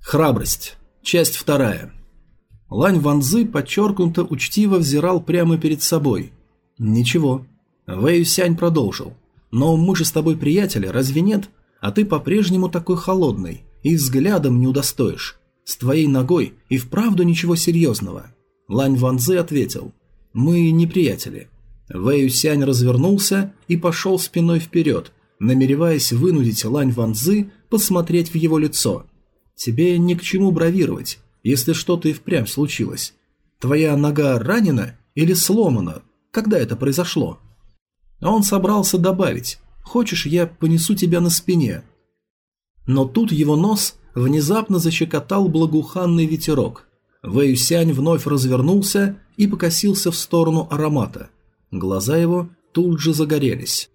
Храбрость. Часть вторая. Лань Ванзы подчеркнуто учтиво взирал прямо перед собой. Ничего. Вэй Сянь продолжил. Но мы же с тобой приятели, разве нет? А ты по-прежнему такой холодный и взглядом не удостоишь. С твоей ногой и вправду ничего серьезного. Лань Ванзы ответил. Мы не приятели. Вэй Сянь развернулся и пошел спиной вперед, намереваясь вынудить Лань Ванзы посмотреть в его лицо. Тебе ни к чему бравировать, если что-то и впрямь случилось. Твоя нога ранена или сломана? Когда это произошло? Он собрался добавить «Хочешь, я понесу тебя на спине?» Но тут его нос внезапно защекотал благоуханный ветерок. Вэйюсянь вновь развернулся и покосился в сторону аромата. Глаза его тут же загорелись.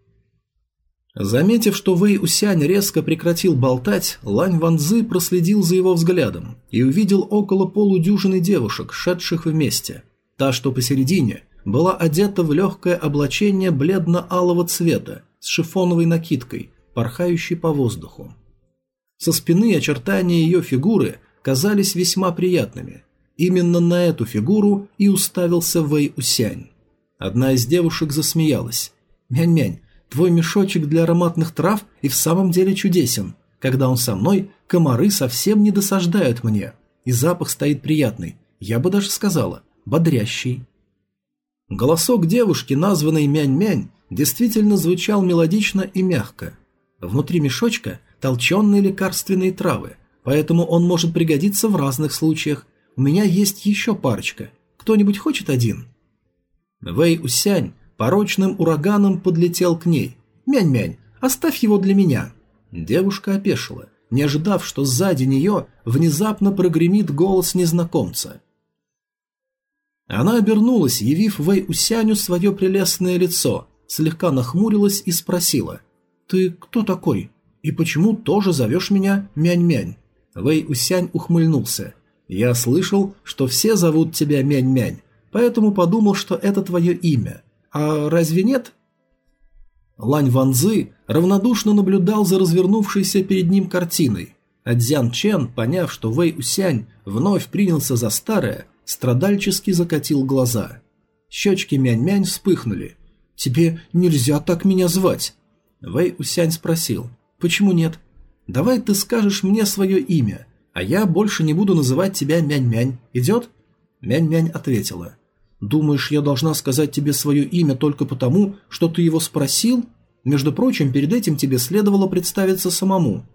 Заметив, что Вэй Усянь резко прекратил болтать, Лань Ванзы проследил за его взглядом и увидел около полудюжины девушек, шедших вместе. Та, что посередине, была одета в легкое облачение бледно-алого цвета с шифоновой накидкой, порхающей по воздуху. Со спины очертания ее фигуры казались весьма приятными. Именно на эту фигуру и уставился Вэй Усянь. Одна из девушек засмеялась. «Мянь-мянь, Твой мешочек для ароматных трав и в самом деле чудесен. Когда он со мной, комары совсем не досаждают мне. И запах стоит приятный. Я бы даже сказала, бодрящий. Голосок девушки, названной Мянь-Мянь, действительно звучал мелодично и мягко. Внутри мешочка толченые лекарственные травы, поэтому он может пригодиться в разных случаях. У меня есть еще парочка. Кто-нибудь хочет один? Вэй Усянь порочным ураганом подлетел к ней. «Мянь-мянь, оставь его для меня». Девушка опешила, не ожидав, что сзади нее внезапно прогремит голос незнакомца. Она обернулась, явив Вэй Усяню свое прелестное лицо, слегка нахмурилась и спросила. «Ты кто такой? И почему тоже зовешь меня Мянь-Мянь?» Вэй Усянь ухмыльнулся. «Я слышал, что все зовут тебя Мянь-Мянь, поэтому подумал, что это твое имя. А разве нет? Лань Ванзы равнодушно наблюдал за развернувшейся перед ним картиной, а Дзян Чен, поняв, что Вэй Усянь вновь принялся за старое, страдальчески закатил глаза. Щечки Мянь-Мянь вспыхнули. «Тебе нельзя так меня звать!» Вэй Усянь спросил. «Почему нет? Давай ты скажешь мне свое имя, а я больше не буду называть тебя Мянь-Мянь. Идет?» Мянь-Мянь ответила. Думаешь, я должна сказать тебе свое имя только потому, что ты его спросил? Между прочим, перед этим тебе следовало представиться самому.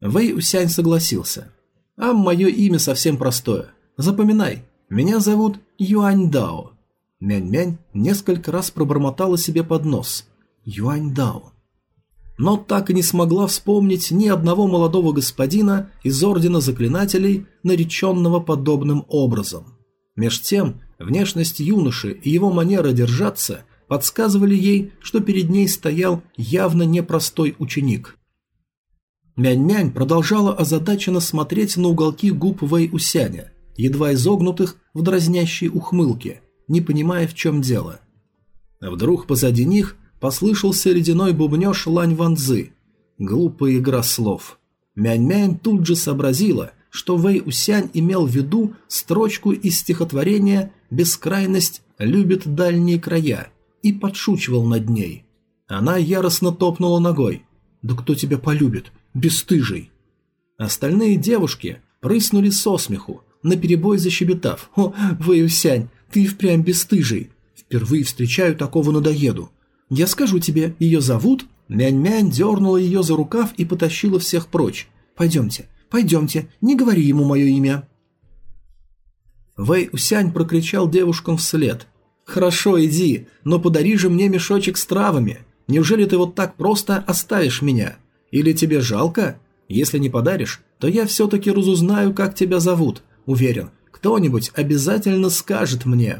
Вэй Усянь согласился. А мое имя совсем простое. Запоминай, меня зовут Юань Дао. Мянь-мянь несколько раз пробормотала себе под нос. Юань Дао. Но так и не смогла вспомнить ни одного молодого господина из Ордена Заклинателей, нареченного подобным образом. Меж тем, Внешность юноши и его манера держаться подсказывали ей, что перед ней стоял явно непростой ученик. Мянь-мянь продолжала озадаченно смотреть на уголки губ Вэй Усяня, едва изогнутых в дразнящей ухмылке, не понимая, в чем дело. Вдруг позади них послышался ледяной бубнеж Лань Ванзы. Глупая игра слов. Мянь-мянь тут же сообразила, что Вэй Усянь имел в виду строчку из стихотворения «Бескрайность любит дальние края» и подшучивал над ней. Она яростно топнула ногой. «Да кто тебя полюбит? Бесстыжий!» Остальные девушки прыснули со смеху, наперебой защебетав. «О, Вэй Усянь, ты впрямь бесстыжий! Впервые встречаю такого надоеду. Я скажу тебе, ее зовут...» Мянь-мянь дернула ее за рукав и потащила всех прочь. «Пойдемте, Пойдемте, не говори ему мое имя». Вэй Усянь прокричал девушкам вслед. «Хорошо, иди, но подари же мне мешочек с травами. Неужели ты вот так просто оставишь меня? Или тебе жалко? Если не подаришь, то я все-таки разузнаю, как тебя зовут. Уверен, кто-нибудь обязательно скажет мне».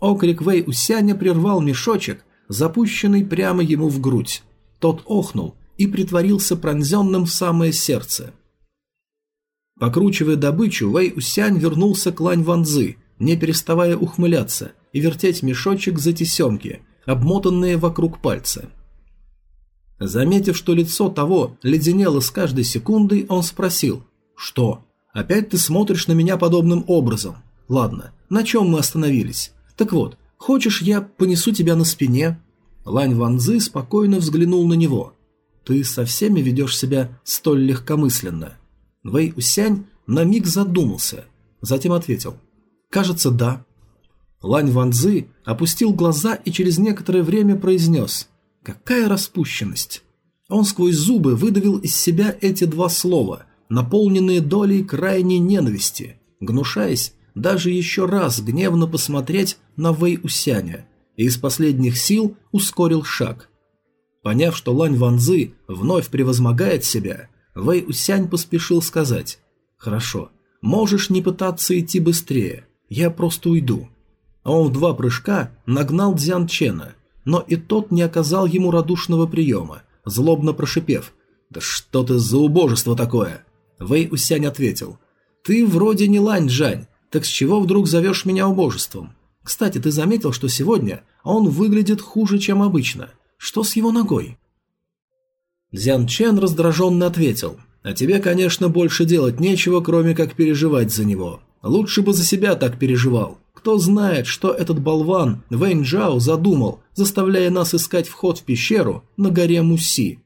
Окрик Вэй Усяня прервал мешочек, запущенный прямо ему в грудь. Тот охнул и притворился пронзенным в самое сердце. Покручивая добычу, Вэй Усянь вернулся к Лань Ванзы, не переставая ухмыляться и вертеть мешочек за тесемки, обмотанные вокруг пальца. Заметив, что лицо того леденело с каждой секундой, он спросил, «Что? Опять ты смотришь на меня подобным образом? Ладно, на чем мы остановились? Так вот, хочешь, я понесу тебя на спине?» Лань Ванзы спокойно взглянул на него. «Ты со всеми ведешь себя столь легкомысленно?» Вэй Усянь на миг задумался, затем ответил. «Кажется, да». Лань Ванзы опустил глаза и через некоторое время произнес «Какая распущенность!» Он сквозь зубы выдавил из себя эти два слова, наполненные долей крайней ненависти, гнушаясь даже еще раз гневно посмотреть на Вэй Усяня, и из последних сил ускорил шаг. Поняв, что Лань Ванзы вновь превозмогает себя, Вэй Усянь поспешил сказать «Хорошо, можешь не пытаться идти быстрее, я просто уйду». А он в два прыжка нагнал Дзян Чена, но и тот не оказал ему радушного приема, злобно прошипев «Да что ты за убожество такое?» Вэй Усянь ответил «Ты вроде не Лань Джань, так с чего вдруг зовешь меня убожеством? Кстати, ты заметил, что сегодня он выглядит хуже, чем обычно. Что с его ногой?» Дзян Чен раздраженно ответил «А тебе, конечно, больше делать нечего, кроме как переживать за него. Лучше бы за себя так переживал. Кто знает, что этот болван Вэнь Джао задумал, заставляя нас искать вход в пещеру на горе Муси.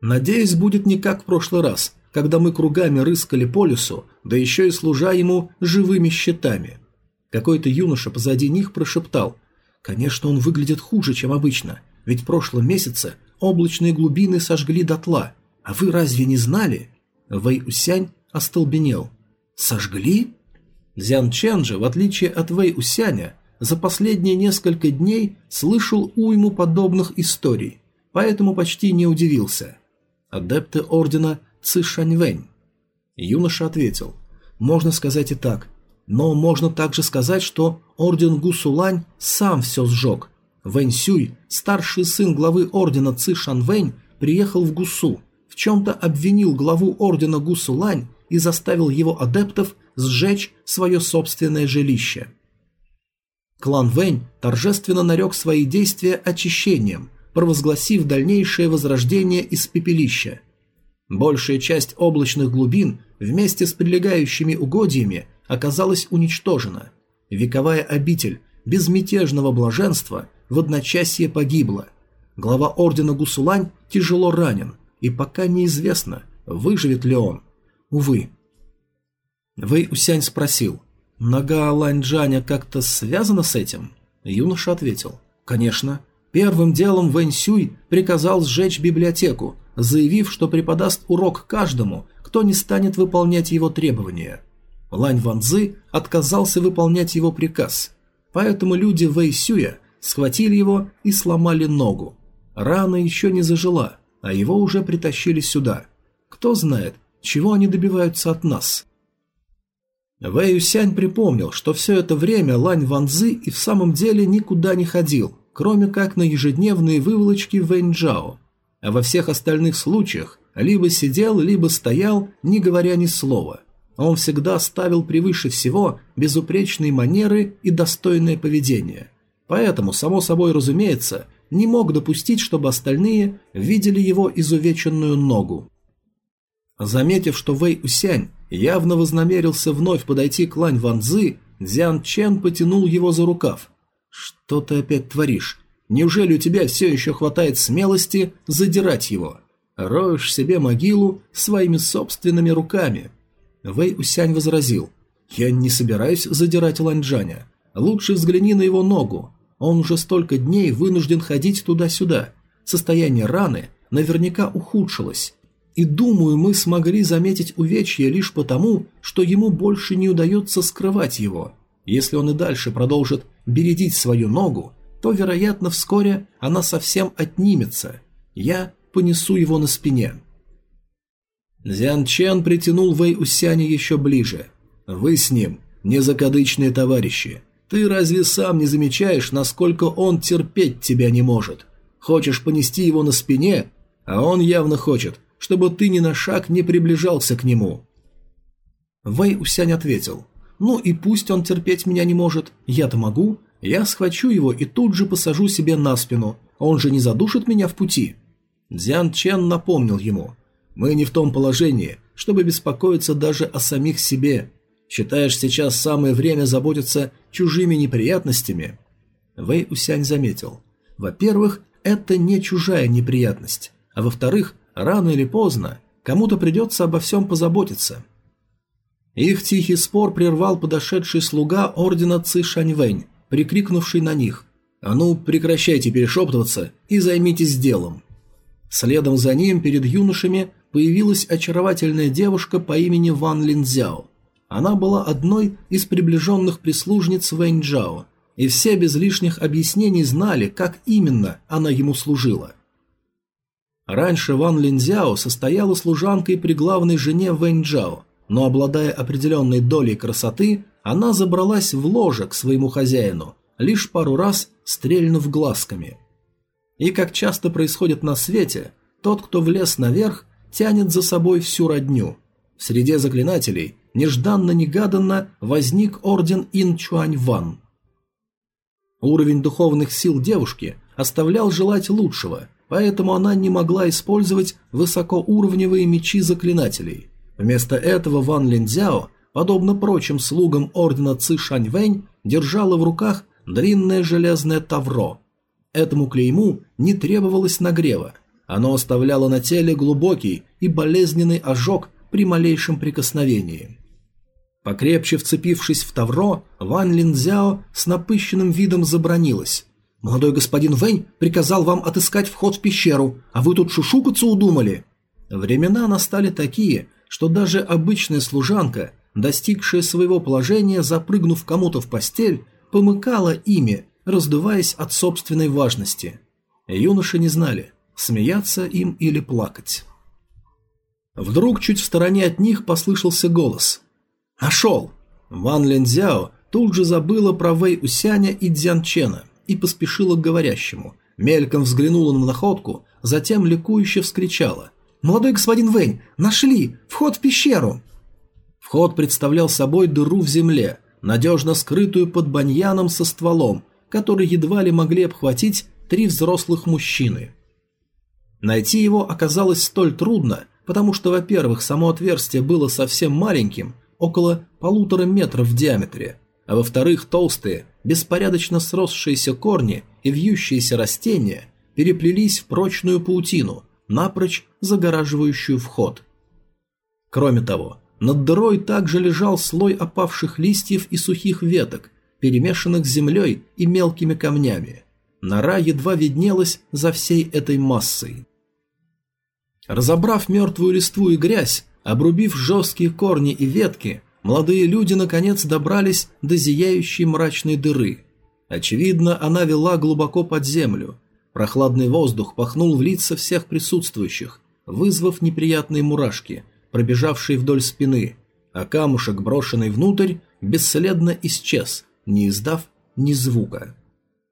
Надеюсь, будет не как в прошлый раз, когда мы кругами рыскали по лесу, да еще и служа ему живыми щитами. Какой-то юноша позади них прошептал. Конечно, он выглядит хуже, чем обычно, ведь в прошлом месяце облачные глубины сожгли дотла. А вы разве не знали? Вэй Усянь остолбенел. Сожгли? Зян Чен же, в отличие от Вэй Усяня, за последние несколько дней слышал уйму подобных историй, поэтому почти не удивился. Адепты ордена Ци Шаньвэнь. Юноша ответил, можно сказать и так, но можно также сказать, что орден Гусулань сам все сжег. Вэнь Сюй, старший сын главы ордена Ци Шанвэнь, приехал в Гусу, в чем-то обвинил главу ордена Гусулань и заставил его адептов сжечь свое собственное жилище. Клан Вэнь торжественно нарек свои действия очищением, провозгласив дальнейшее возрождение из пепелища. Большая часть облачных глубин вместе с прилегающими угодьями оказалась уничтожена. Вековая обитель безмятежного блаженства в одночасье погибла. Глава ордена Гусулань тяжело ранен, и пока неизвестно, выживет ли он. Увы, Вэй Усянь спросил, «Нога Ланьчжаня как-то связана с этим?» Юноша ответил, «Конечно. Первым делом Вэнь Сюй приказал сжечь библиотеку, заявив, что преподаст урок каждому, кто не станет выполнять его требования. Лань Ванзы отказался выполнять его приказ, поэтому люди Вэй Сюя схватили его и сломали ногу. Рана еще не зажила, а его уже притащили сюда. Кто знает, чего они добиваются от нас?» Вэй припомнил, что все это время Лань Ванзы и в самом деле никуда не ходил, кроме как на ежедневные выволочки Вэньчжао. А во всех остальных случаях либо сидел, либо стоял, не говоря ни слова. Он всегда ставил превыше всего безупречные манеры и достойное поведение. Поэтому, само собой разумеется, не мог допустить, чтобы остальные видели его изувеченную ногу. Заметив, что Вэй Усянь явно вознамерился вновь подойти к Лань Ванзы, Дзян Чен потянул его за рукав. «Что ты опять творишь? Неужели у тебя все еще хватает смелости задирать его? Роешь себе могилу своими собственными руками?» Вэй Усянь возразил. «Я не собираюсь задирать Ланьчжаня. Лучше взгляни на его ногу. Он уже столько дней вынужден ходить туда-сюда. Состояние раны наверняка ухудшилось, и думаю, мы смогли заметить увечье лишь потому, что ему больше не удается скрывать его. Если он и дальше продолжит бередить свою ногу, то, вероятно, вскоре она совсем отнимется. Я понесу его на спине. Зян Чен притянул Вэй Усяня еще ближе. «Вы с ним незакадычные товарищи. Ты разве сам не замечаешь, насколько он терпеть тебя не может? Хочешь понести его на спине, а он явно хочет, чтобы ты ни на шаг не приближался к нему». Вэй Усянь ответил, «Ну и пусть он терпеть меня не может, я-то могу. Я схвачу его и тут же посажу себе на спину, он же не задушит меня в пути». Дзян Чен напомнил ему, Мы не в том положении, чтобы беспокоиться даже о самих себе. Считаешь, сейчас самое время заботиться чужими неприятностями?» Вэй Усянь заметил. «Во-первых, это не чужая неприятность, а во-вторых, рано или поздно кому-то придется обо всем позаботиться». Их тихий спор прервал подошедший слуга ордена Ци Шаньвэнь, прикрикнувший на них. «А ну, прекращайте перешептываться и займитесь делом». Следом за ним перед юношами появилась очаровательная девушка по имени Ван Линзяо. Она была одной из приближенных прислужниц Вэнь Джао, и все без лишних объяснений знали, как именно она ему служила. Раньше Ван Линзяо состояла служанкой при главной жене Вэнь Джао, но обладая определенной долей красоты, она забралась в ложе к своему хозяину, лишь пару раз стрельнув глазками. И как часто происходит на свете, тот, кто влез наверх, тянет за собой всю родню. В среде заклинателей нежданно-негаданно возник орден Ин Чуань Ван. Уровень духовных сил девушки оставлял желать лучшего, поэтому она не могла использовать высокоуровневые мечи заклинателей – Вместо этого Ван Линзяо, подобно прочим слугам ордена Ци Шаньвэнь, держала в руках длинное железное тавро. Этому клейму не требовалось нагрева. Оно оставляло на теле глубокий и болезненный ожог при малейшем прикосновении. Покрепче вцепившись в тавро, Ван Линзяо с напыщенным видом забронилась. «Молодой господин Вэнь приказал вам отыскать вход в пещеру, а вы тут шушукаться удумали?» Времена настали такие, что даже обычная служанка, достигшая своего положения, запрыгнув кому-то в постель, помыкала ими, раздуваясь от собственной важности. Юноши не знали, смеяться им или плакать. Вдруг чуть в стороне от них послышался голос. «Нашел!» Ван Линзяо тут же забыла про Вэй Усяня и Дзян Чена и поспешила к говорящему. Мельком взглянула на находку, затем ликующе вскричала. «Молодой господин Вэнь, нашли! Вход в пещеру!» Вход представлял собой дыру в земле, надежно скрытую под баньяном со стволом, который едва ли могли обхватить три взрослых мужчины. Найти его оказалось столь трудно, потому что, во-первых, само отверстие было совсем маленьким, около полутора метров в диаметре, а во-вторых, толстые, беспорядочно сросшиеся корни и вьющиеся растения переплелись в прочную паутину, напрочь загораживающую вход. Кроме того, над дырой также лежал слой опавших листьев и сухих веток, перемешанных с землей и мелкими камнями. Нора едва виднелась за всей этой массой. Разобрав мертвую листву и грязь, обрубив жесткие корни и ветки, молодые люди наконец добрались до зияющей мрачной дыры. Очевидно, она вела глубоко под землю, Прохладный воздух пахнул в лица всех присутствующих, вызвав неприятные мурашки, пробежавшие вдоль спины, а камушек, брошенный внутрь, бесследно исчез, не издав ни звука.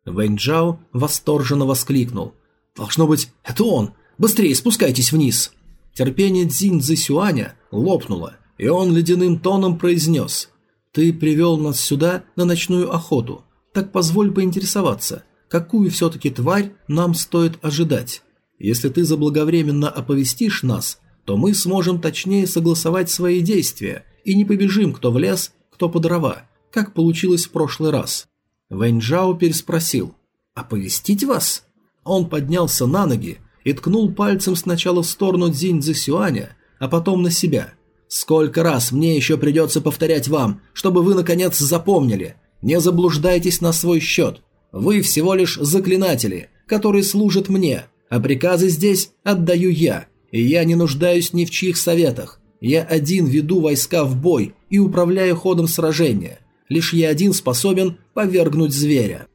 Вэньчжао восторженно воскликнул. «Должно быть, это он! Быстрее спускайтесь вниз!» Терпение Цзинь Цзисюаня лопнуло, и он ледяным тоном произнес. «Ты привел нас сюда на ночную охоту, так позволь поинтересоваться, какую все-таки тварь нам стоит ожидать. Если ты заблаговременно оповестишь нас, то мы сможем точнее согласовать свои действия и не побежим кто в лес, кто по дрова, как получилось в прошлый раз. Вэньчжао переспросил. «Оповестить вас?» Он поднялся на ноги и ткнул пальцем сначала в сторону Дзинь Цзисюаня, а потом на себя. «Сколько раз мне еще придется повторять вам, чтобы вы наконец запомнили? Не заблуждайтесь на свой счет. Вы всего лишь заклинатели, которые служат мне, а приказы здесь отдаю я, и я не нуждаюсь ни в чьих советах. Я один веду войска в бой и управляю ходом сражения. Лишь я один способен повергнуть зверя».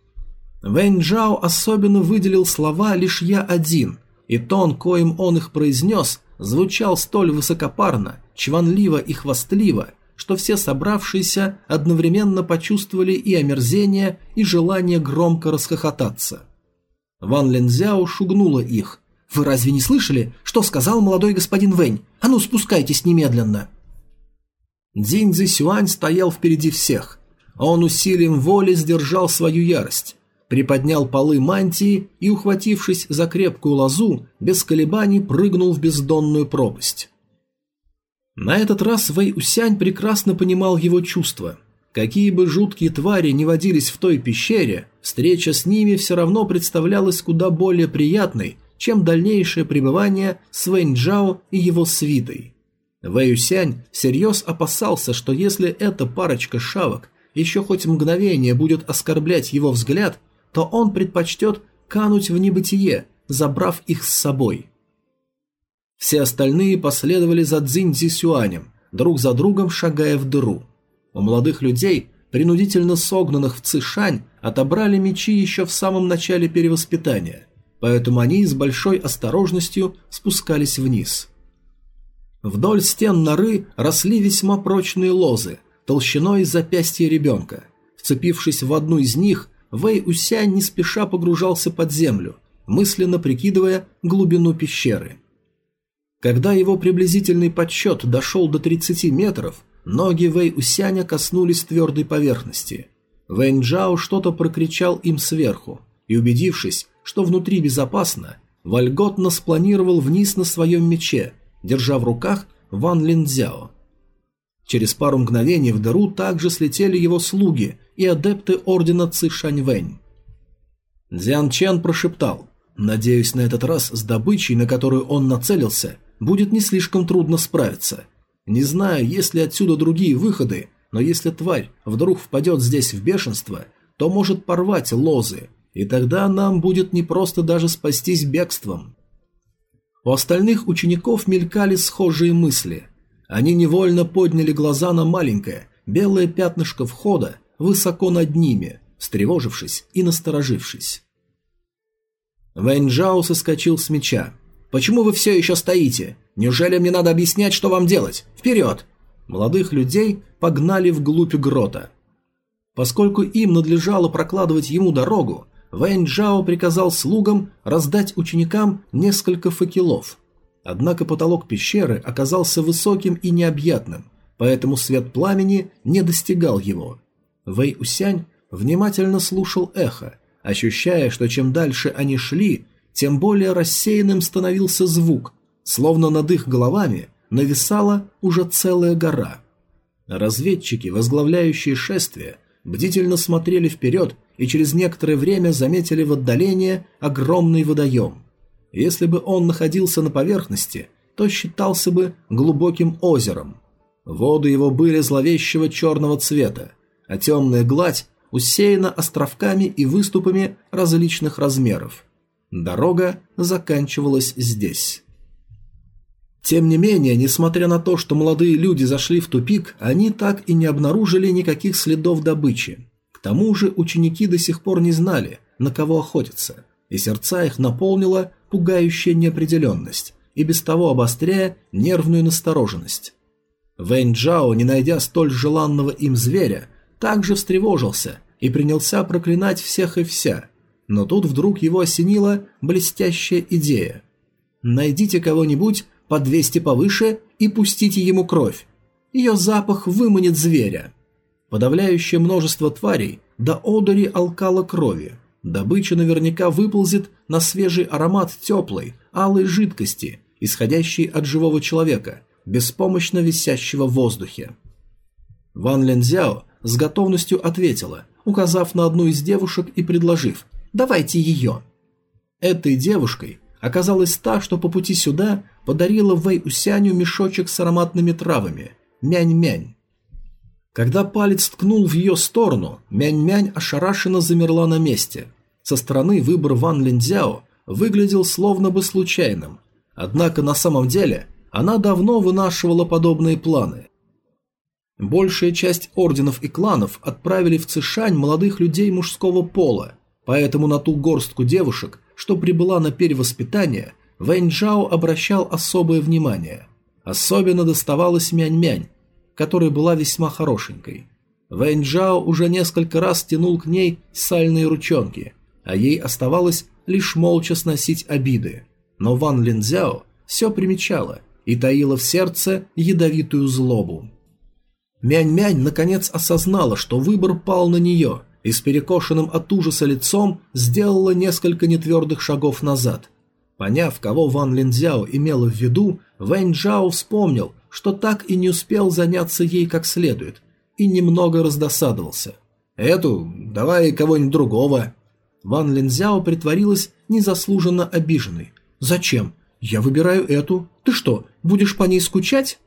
Вэнь Джао особенно выделил слова «лишь я один», и тон, коим он их произнес, звучал столь высокопарно, чванливо и хвастливо, что все собравшиеся одновременно почувствовали и омерзение, и желание громко расхохотаться. Ван Лензяо шугнула их. «Вы разве не слышали, что сказал молодой господин Вэнь? А ну, спускайтесь немедленно!» Дзинь Цзисюань стоял впереди всех. Он усилием воли сдержал свою ярость. приподнял полы мантии и, ухватившись за крепкую лозу, без колебаний прыгнул в бездонную пропасть. На этот раз Вэй Усянь прекрасно понимал его чувства. Какие бы жуткие твари не водились в той пещере, встреча с ними все равно представлялась куда более приятной, чем дальнейшее пребывание с Вэньчжао и его свитой. Вэй Усянь всерьез опасался, что если эта парочка шавок еще хоть мгновение будет оскорблять его взгляд, то он предпочтет кануть в небытие, забрав их с собой. Все остальные последовали за Цзинь Сюанем, друг за другом шагая в дыру. У молодых людей, принудительно согнанных в Цишань, отобрали мечи еще в самом начале перевоспитания, поэтому они с большой осторожностью спускались вниз. Вдоль стен норы росли весьма прочные лозы, толщиной запястья ребенка. Вцепившись в одну из них, Вэй Усянь не спеша погружался под землю, мысленно прикидывая глубину пещеры. Когда его приблизительный подсчет дошел до 30 метров, ноги Вэй Усяня коснулись твердой поверхности. Вэнь Джао что-то прокричал им сверху, и убедившись, что внутри безопасно, вольготно спланировал вниз на своем мече, держа в руках Ван Линдзяо. Через пару мгновений в дыру также слетели его слуги и адепты ордена Цишаньвэнь. Дзян Чен прошептал «Надеюсь, на этот раз с добычей, на которую он нацелился, будет не слишком трудно справиться. Не знаю, есть ли отсюда другие выходы, но если тварь вдруг впадет здесь в бешенство, то может порвать лозы, и тогда нам будет непросто даже спастись бегством». У остальных учеников мелькали схожие мысли – они невольно подняли глаза на маленькое, белое пятнышко входа высоко над ними, встревожившись и насторожившись. Вэньчжао соскочил с меча. «Почему вы все еще стоите? Неужели мне надо объяснять, что вам делать? Вперед!» Молодых людей погнали вглубь грота. Поскольку им надлежало прокладывать ему дорогу, Вэнь Джао приказал слугам раздать ученикам несколько факелов – Однако потолок пещеры оказался высоким и необъятным, поэтому свет пламени не достигал его. Вэй Усянь внимательно слушал эхо, ощущая, что чем дальше они шли, тем более рассеянным становился звук, словно над их головами нависала уже целая гора. Разведчики, возглавляющие шествие, бдительно смотрели вперед и через некоторое время заметили в отдалении огромный водоем – если бы он находился на поверхности, то считался бы глубоким озером. Воды его были зловещего черного цвета, а темная гладь усеяна островками и выступами различных размеров. Дорога заканчивалась здесь. Тем не менее, несмотря на то, что молодые люди зашли в тупик, они так и не обнаружили никаких следов добычи. К тому же ученики до сих пор не знали, на кого охотятся, и сердца их наполнило пугающая неопределенность и без того обостряя нервную настороженность. Вэнь Джао, не найдя столь желанного им зверя, также встревожился и принялся проклинать всех и вся, но тут вдруг его осенила блестящая идея. «Найдите кого-нибудь по 200 повыше и пустите ему кровь. Ее запах выманит зверя». Подавляющее множество тварей до одури алкала крови – Добыча наверняка выползет на свежий аромат теплой, алой жидкости, исходящей от живого человека, беспомощно висящего в воздухе. Ван Лензяо с готовностью ответила, указав на одну из девушек и предложив «давайте ее». Этой девушкой оказалась та, что по пути сюда подарила Вэй Усяню мешочек с ароматными травами – мянь-мянь. Когда палец ткнул в ее сторону, Мянь-Мянь ошарашенно замерла на месте. Со стороны выбор Ван Линдзяо выглядел словно бы случайным, однако на самом деле она давно вынашивала подобные планы. Большая часть орденов и кланов отправили в Цишань молодых людей мужского пола, поэтому на ту горстку девушек, что прибыла на перевоспитание, Вэнь обращал особое внимание. Особенно доставалось Мянь-Мянь, которая была весьма хорошенькой. Вэнь Джао уже несколько раз тянул к ней сальные ручонки, а ей оставалось лишь молча сносить обиды. Но Ван Линзяо все примечала и таила в сердце ядовитую злобу. Мянь-Мянь наконец осознала, что выбор пал на нее, и с перекошенным от ужаса лицом сделала несколько нетвердых шагов назад. Поняв, кого Ван Линзяо имела в виду, Вэнь Джао вспомнил, что так и не успел заняться ей как следует, и немного раздосадовался. «Эту? Давай кого-нибудь другого». Ван Линзяо притворилась незаслуженно обиженной. «Зачем? Я выбираю эту. Ты что, будешь по ней скучать?»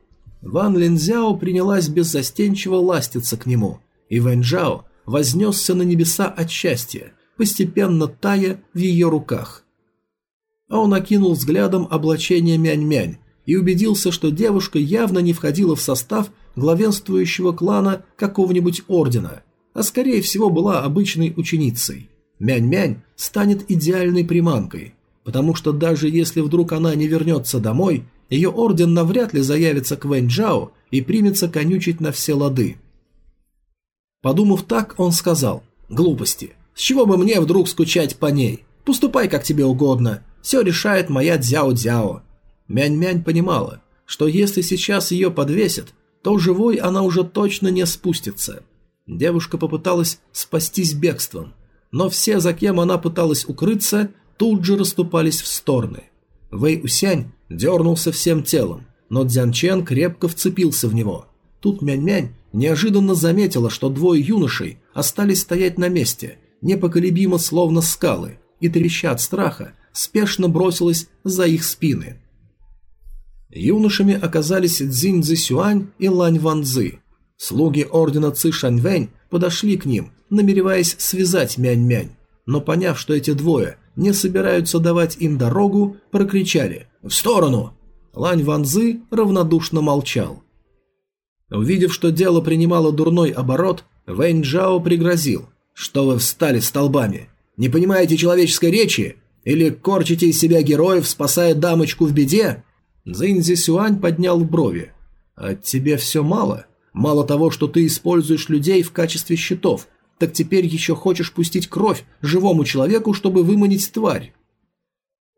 Ван Линзяо принялась беззастенчиво ластиться к нему, и Вэнь Джао вознесся на небеса от счастья, постепенно тая в ее руках. Он окинул взглядом облачение Мянь-Мянь и убедился, что девушка явно не входила в состав главенствующего клана какого-нибудь ордена, а скорее всего была обычной ученицей. Мянь-Мянь станет идеальной приманкой, потому что даже если вдруг она не вернется домой, ее орден навряд ли заявится к Вэнь-Джао и примется конючить на все лады. Подумав так, он сказал, «Глупости. С чего бы мне вдруг скучать по ней? Поступай как тебе угодно. Все решает моя Дзяо-Дзяо». Мянь-Мянь понимала, что если сейчас ее подвесят, то живой она уже точно не спустится. Девушка попыталась спастись бегством, но все, за кем она пыталась укрыться, тут же расступались в стороны. Вэй Усянь дернулся всем телом, но Дзян Чен крепко вцепился в него. Тут Мянь-Мянь неожиданно заметила, что двое юношей остались стоять на месте, непоколебимо словно скалы, и, треща от страха, спешно бросилась за их спины. Юношами оказались Цзинь Цзисюань и Лань Ванзы. Слуги ордена Ци Шаньвэнь подошли к ним, намереваясь связать Мянь-Мянь, но поняв, что эти двое не собираются давать им дорогу, прокричали «В сторону!». Лань Ванзы равнодушно молчал. Увидев, что дело принимало дурной оборот, Вэнь Джао пригрозил «Что вы встали столбами? Не понимаете человеческой речи? Или корчите из себя героев, спасая дамочку в беде?» Цзиньзи Сюань поднял брови. «А тебе все мало? Мало того, что ты используешь людей в качестве щитов, так теперь еще хочешь пустить кровь живому человеку, чтобы выманить тварь.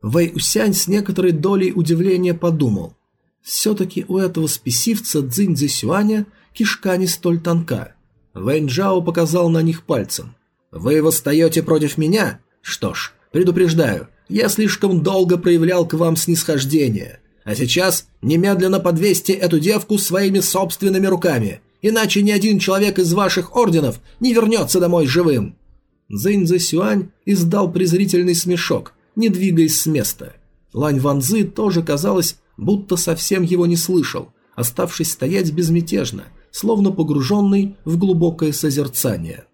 Вэй Усянь с некоторой долей удивления подумал. Все-таки у этого спесивца Цзинь Сюаня кишка не столь тонка. Вэнь Джао показал на них пальцем. «Вы восстаете против меня? Что ж, предупреждаю, я слишком долго проявлял к вам снисхождение. А сейчас немедленно подвесьте эту девку своими собственными руками иначе ни один человек из ваших орденов не вернется домой живым!» Зэнь Сюань издал презрительный смешок, не двигаясь с места. Лань Ванзы тоже казалось, будто совсем его не слышал, оставшись стоять безмятежно, словно погруженный в глубокое созерцание.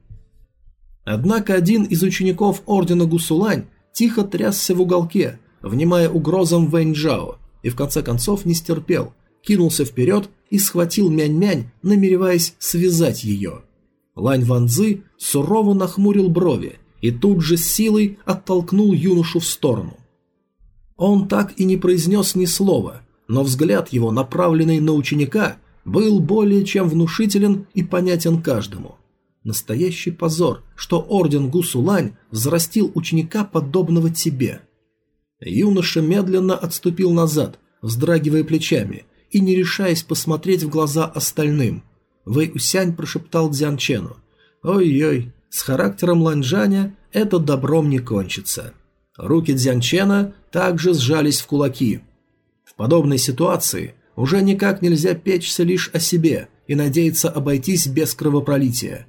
Однако один из учеников ордена Гусулань тихо трясся в уголке, внимая угрозам Вэнь Джао, и в конце концов не стерпел, кинулся вперед и схватил Мянь-Мянь, намереваясь связать ее. Лань Ванзы сурово нахмурил брови и тут же с силой оттолкнул юношу в сторону. Он так и не произнес ни слова, но взгляд его, направленный на ученика, был более чем внушителен и понятен каждому. Настоящий позор, что орден Гусулань взрастил ученика, подобного тебе. Юноша медленно отступил назад, вздрагивая плечами, и не решаясь посмотреть в глаза остальным. Вэй Усянь прошептал Дзян Чену. «Ой-ой, с характером Ланжаня это добром не кончится». Руки Дзян Чена также сжались в кулаки. В подобной ситуации уже никак нельзя печься лишь о себе и надеяться обойтись без кровопролития.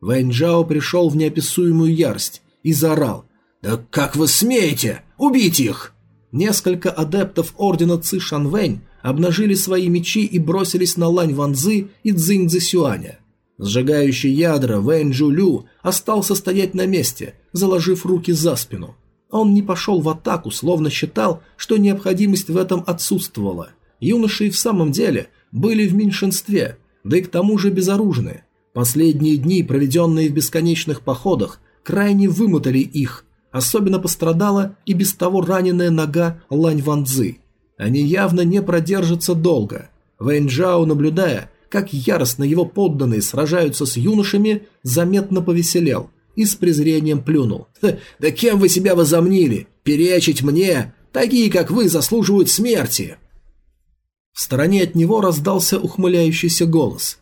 Вэнь Джао пришел в неописуемую ярость и заорал «Да как вы смеете? Убить их!» Несколько адептов ордена Ци Шанвэнь обнажили свои мечи и бросились на Лань Ванзы и Цзинь Цзисюаня. Сжигающий ядра Вэнь Джулю остался стоять на месте, заложив руки за спину. Он не пошел в атаку, словно считал, что необходимость в этом отсутствовала. Юноши в самом деле были в меньшинстве, да и к тому же безоружны. Последние дни, проведенные в бесконечных походах, крайне вымотали их. Особенно пострадала и без того раненая нога Лань Ванзы. Они явно не продержатся долго. Вэнь Джао, наблюдая, как яростно его подданные сражаются с юношами, заметно повеселел и с презрением плюнул. «Да кем вы себя возомнили? Перечить мне? Такие, как вы, заслуживают смерти!» В стороне от него раздался ухмыляющийся голос.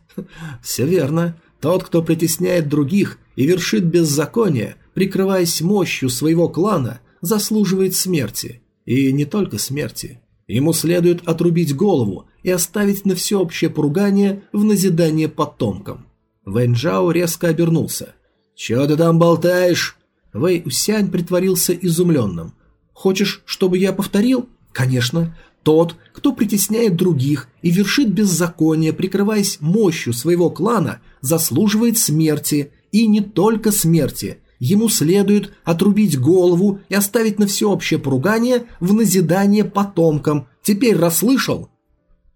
«Все верно. Тот, кто притесняет других и вершит беззаконие, прикрываясь мощью своего клана, заслуживает смерти. И не только смерти. Ему следует отрубить голову и оставить на всеобщее поругание в назидание потомкам. Вэнь Джао резко обернулся. «Чё ты там болтаешь?» Вэй Усянь притворился изумленным. «Хочешь, чтобы я повторил?» «Конечно. Тот, кто притесняет других и вершит беззаконие, прикрываясь мощью своего клана, заслуживает смерти, и не только смерти. Ему следует отрубить голову и оставить на всеобщее поругание в назидание потомкам. Теперь расслышал?»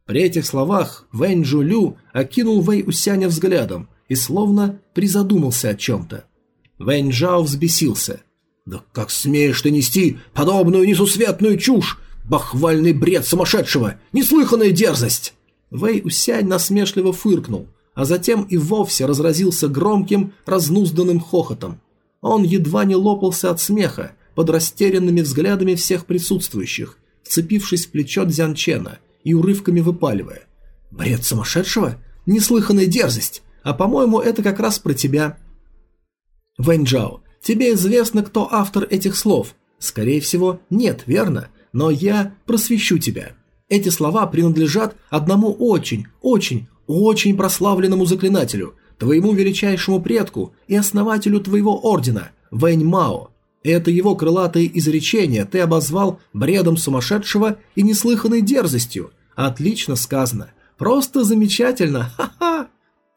При этих словах Вэнь Джулю окинул Вэй Усяня взглядом и словно призадумался о чем-то. Вэнь Джао взбесился. «Да как смеешь ты нести подобную несусветную чушь? Бахвальный бред сумасшедшего! Неслыханная дерзость!» Вэй Усянь насмешливо фыркнул, а затем и вовсе разразился громким, разнузданным хохотом. Он едва не лопался от смеха под растерянными взглядами всех присутствующих, вцепившись в плечо Дзянчена и урывками выпаливая. «Бред сумасшедшего? Неслыханная дерзость! А по-моему, это как раз про тебя». «Вэньчжао, тебе известно, кто автор этих слов?» «Скорее всего, нет, верно? Но я просвещу тебя. Эти слова принадлежат одному очень, очень, очень прославленному заклинателю, твоему величайшему предку и основателю твоего ордена, Вэнь Мао. Это его крылатое изречение ты обозвал бредом сумасшедшего и неслыханной дерзостью. Отлично сказано. Просто замечательно. Ха-ха.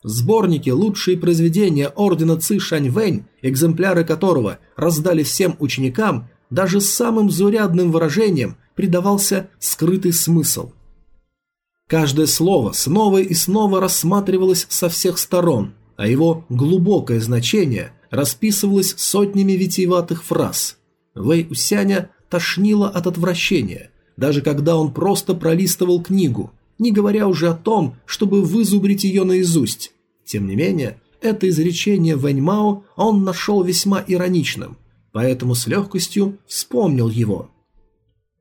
Сборники «Лучшие произведения ордена Ци Шаньвэнь», экземпляры которого раздали всем ученикам, даже самым заурядным выражением придавался скрытый смысл. Каждое слово снова и снова рассматривалось со всех сторон, а его глубокое значение расписывалось сотнями витиеватых фраз. Вэй Усяня тошнило от отвращения, даже когда он просто пролистывал книгу, не говоря уже о том, чтобы вызубрить ее наизусть. Тем не менее, это изречение Вэньмао он нашел весьма ироничным – поэтому с легкостью вспомнил его.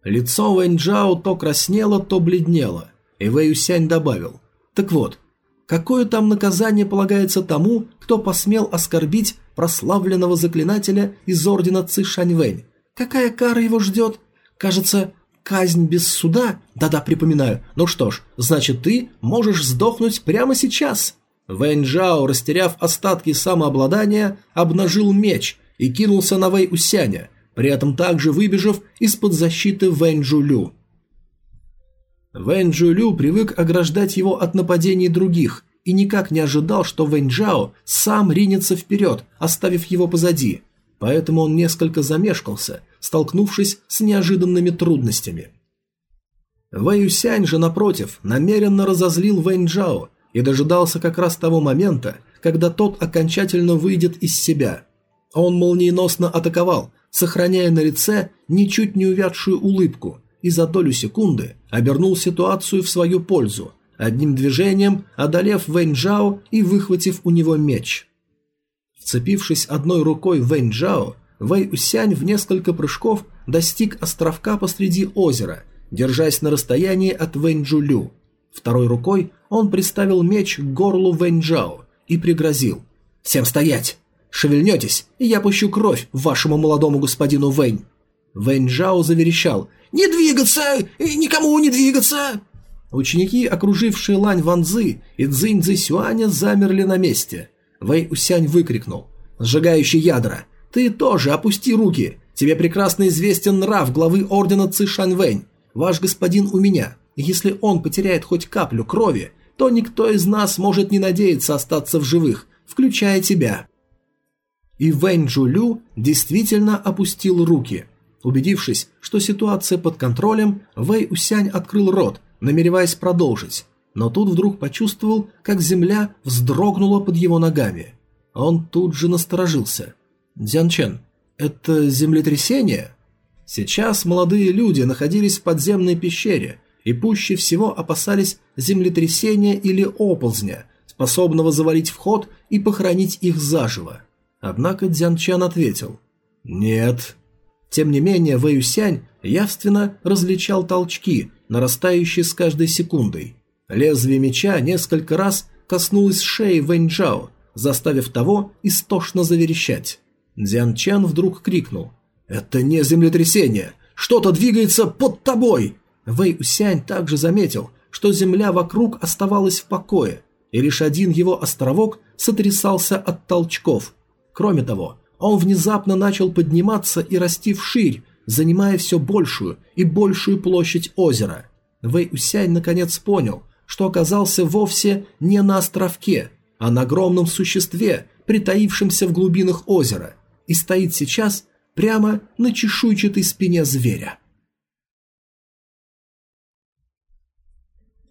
Лицо Вэньчжао то краснело, то бледнело, и Вэй Юсянь добавил. «Так вот, какое там наказание полагается тому, кто посмел оскорбить прославленного заклинателя из ордена Ци Шаньвэнь? Какая кара его ждет? Кажется, казнь без суда? Да-да, припоминаю. Ну что ж, значит ты можешь сдохнуть прямо сейчас». Вэнь Джао, растеряв остатки самообладания, обнажил меч и кинулся на Вэй Усяня, при этом также выбежав из-под защиты Вэнь Джулю. Вэнь Джулю привык ограждать его от нападений других и никак не ожидал, что Вэнь Джао сам ринется вперед, оставив его позади, поэтому он несколько замешкался, столкнувшись с неожиданными трудностями. Вэй Юсянь же, напротив, намеренно разозлил Вэнь Джао и дожидался как раз того момента, когда тот окончательно выйдет из себя. Он молниеносно атаковал, сохраняя на лице ничуть не увядшую улыбку, и за долю секунды обернул ситуацию в свою пользу, одним движением одолев Вэнь Джао и выхватив у него меч. Вцепившись одной рукой в Вэнь Джао, Вэй Усянь в несколько прыжков достиг островка посреди озера, держась на расстоянии от Вэнь Джулю. Второй рукой он приставил меч к горлу Вэнь Джао и пригрозил «Всем стоять! Шевельнетесь, и я пущу кровь вашему молодому господину Вэнь». Вэнь Джао заверещал «Не двигаться! Никому не двигаться!» Ученики, окружившие Лань Ванзы и Цзинь Цзи замерли на месте. Вэй Усянь выкрикнул «Сжигающий ядра! Ты тоже опусти руки! Тебе прекрасно известен нрав главы ордена Ци Шаньвэнь. Ваш господин у меня. Если он потеряет хоть каплю крови, то никто из нас может не надеяться остаться в живых, включая тебя». И Вэнь Джулю действительно опустил руки. Убедившись, что ситуация под контролем, Вэй Усянь открыл рот, намереваясь продолжить, но тут вдруг почувствовал, как земля вздрогнула под его ногами. Он тут же насторожился. «Дзян Чен, это землетрясение?» Сейчас молодые люди находились в подземной пещере и пуще всего опасались землетрясения или оползня, способного завалить вход и похоронить их заживо. Однако Дзянчан ответил «Нет». Тем не менее, Вэюсянь явственно различал толчки, нарастающие с каждой секундой. Лезвие меча несколько раз коснулось шеи Вэньчжао, заставив того истошно заверещать. Дзян Чан вдруг крикнул. «Это не землетрясение! Что-то двигается под тобой!» Вэй Усянь также заметил, что земля вокруг оставалась в покое, и лишь один его островок сотрясался от толчков. Кроме того, он внезапно начал подниматься и расти вширь, занимая все большую и большую площадь озера. Вэй Усянь наконец понял, что оказался вовсе не на островке, а на огромном существе, притаившемся в глубинах озера, и стоит сейчас прямо на чешуйчатой спине зверя.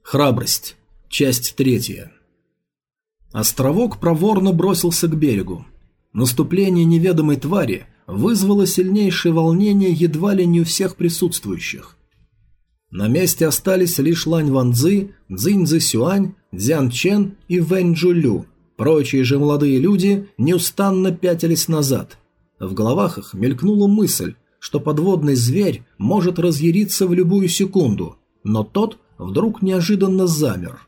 Храбрость. Часть третья. Островок проворно бросился к берегу. Наступление неведомой твари вызвало сильнейшее волнение едва ли не у всех присутствующих. На месте остались лишь Лань Ванзы, Цзинь Сюань, Дзян Чен и Вэнь Джулю. Прочие же молодые люди неустанно пятились назад. В головах их мелькнула мысль, что подводный зверь может разъяриться в любую секунду, но тот вдруг неожиданно замер.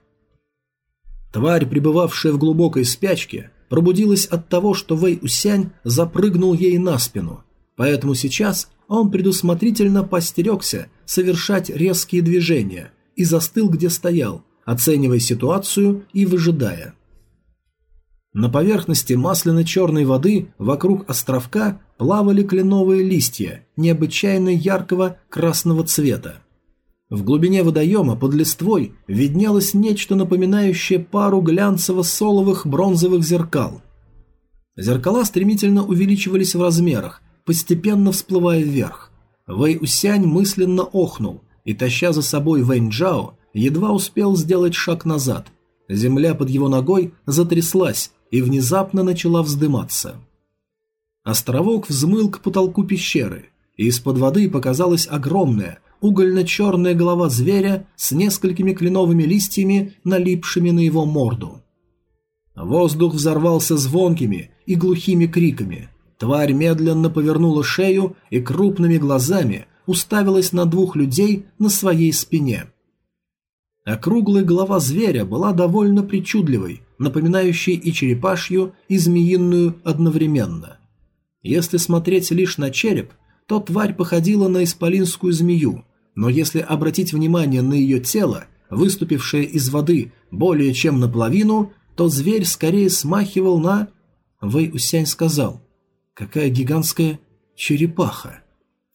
Тварь, пребывавшая в глубокой спячке, пробудилась от того, что Вэй Усянь запрыгнул ей на спину, поэтому сейчас он предусмотрительно постерегся совершать резкие движения и застыл, где стоял, оценивая ситуацию и выжидая. На поверхности масляно-черной воды вокруг островка плавали кленовые листья необычайно яркого красного цвета. В глубине водоема под листвой виднелось нечто напоминающее пару глянцево-соловых бронзовых зеркал. Зеркала стремительно увеличивались в размерах, постепенно всплывая вверх. Вэй Усянь мысленно охнул и, таща за собой Вэнь Джао, едва успел сделать шаг назад. Земля под его ногой затряслась и внезапно начала вздыматься. Островок взмыл к потолку пещеры, и из-под воды показалась огромная, угольно-черная голова зверя с несколькими кленовыми листьями, налипшими на его морду. Воздух взорвался звонкими и глухими криками. Тварь медленно повернула шею и крупными глазами уставилась на двух людей на своей спине. Округлая голова зверя была довольно причудливой, напоминающей и черепашью, и змеиную одновременно. Если смотреть лишь на череп, то тварь походила на исполинскую змею, но если обратить внимание на ее тело, выступившее из воды более чем наполовину, то зверь скорее смахивал на... Вэй Усянь сказал, какая гигантская черепаха.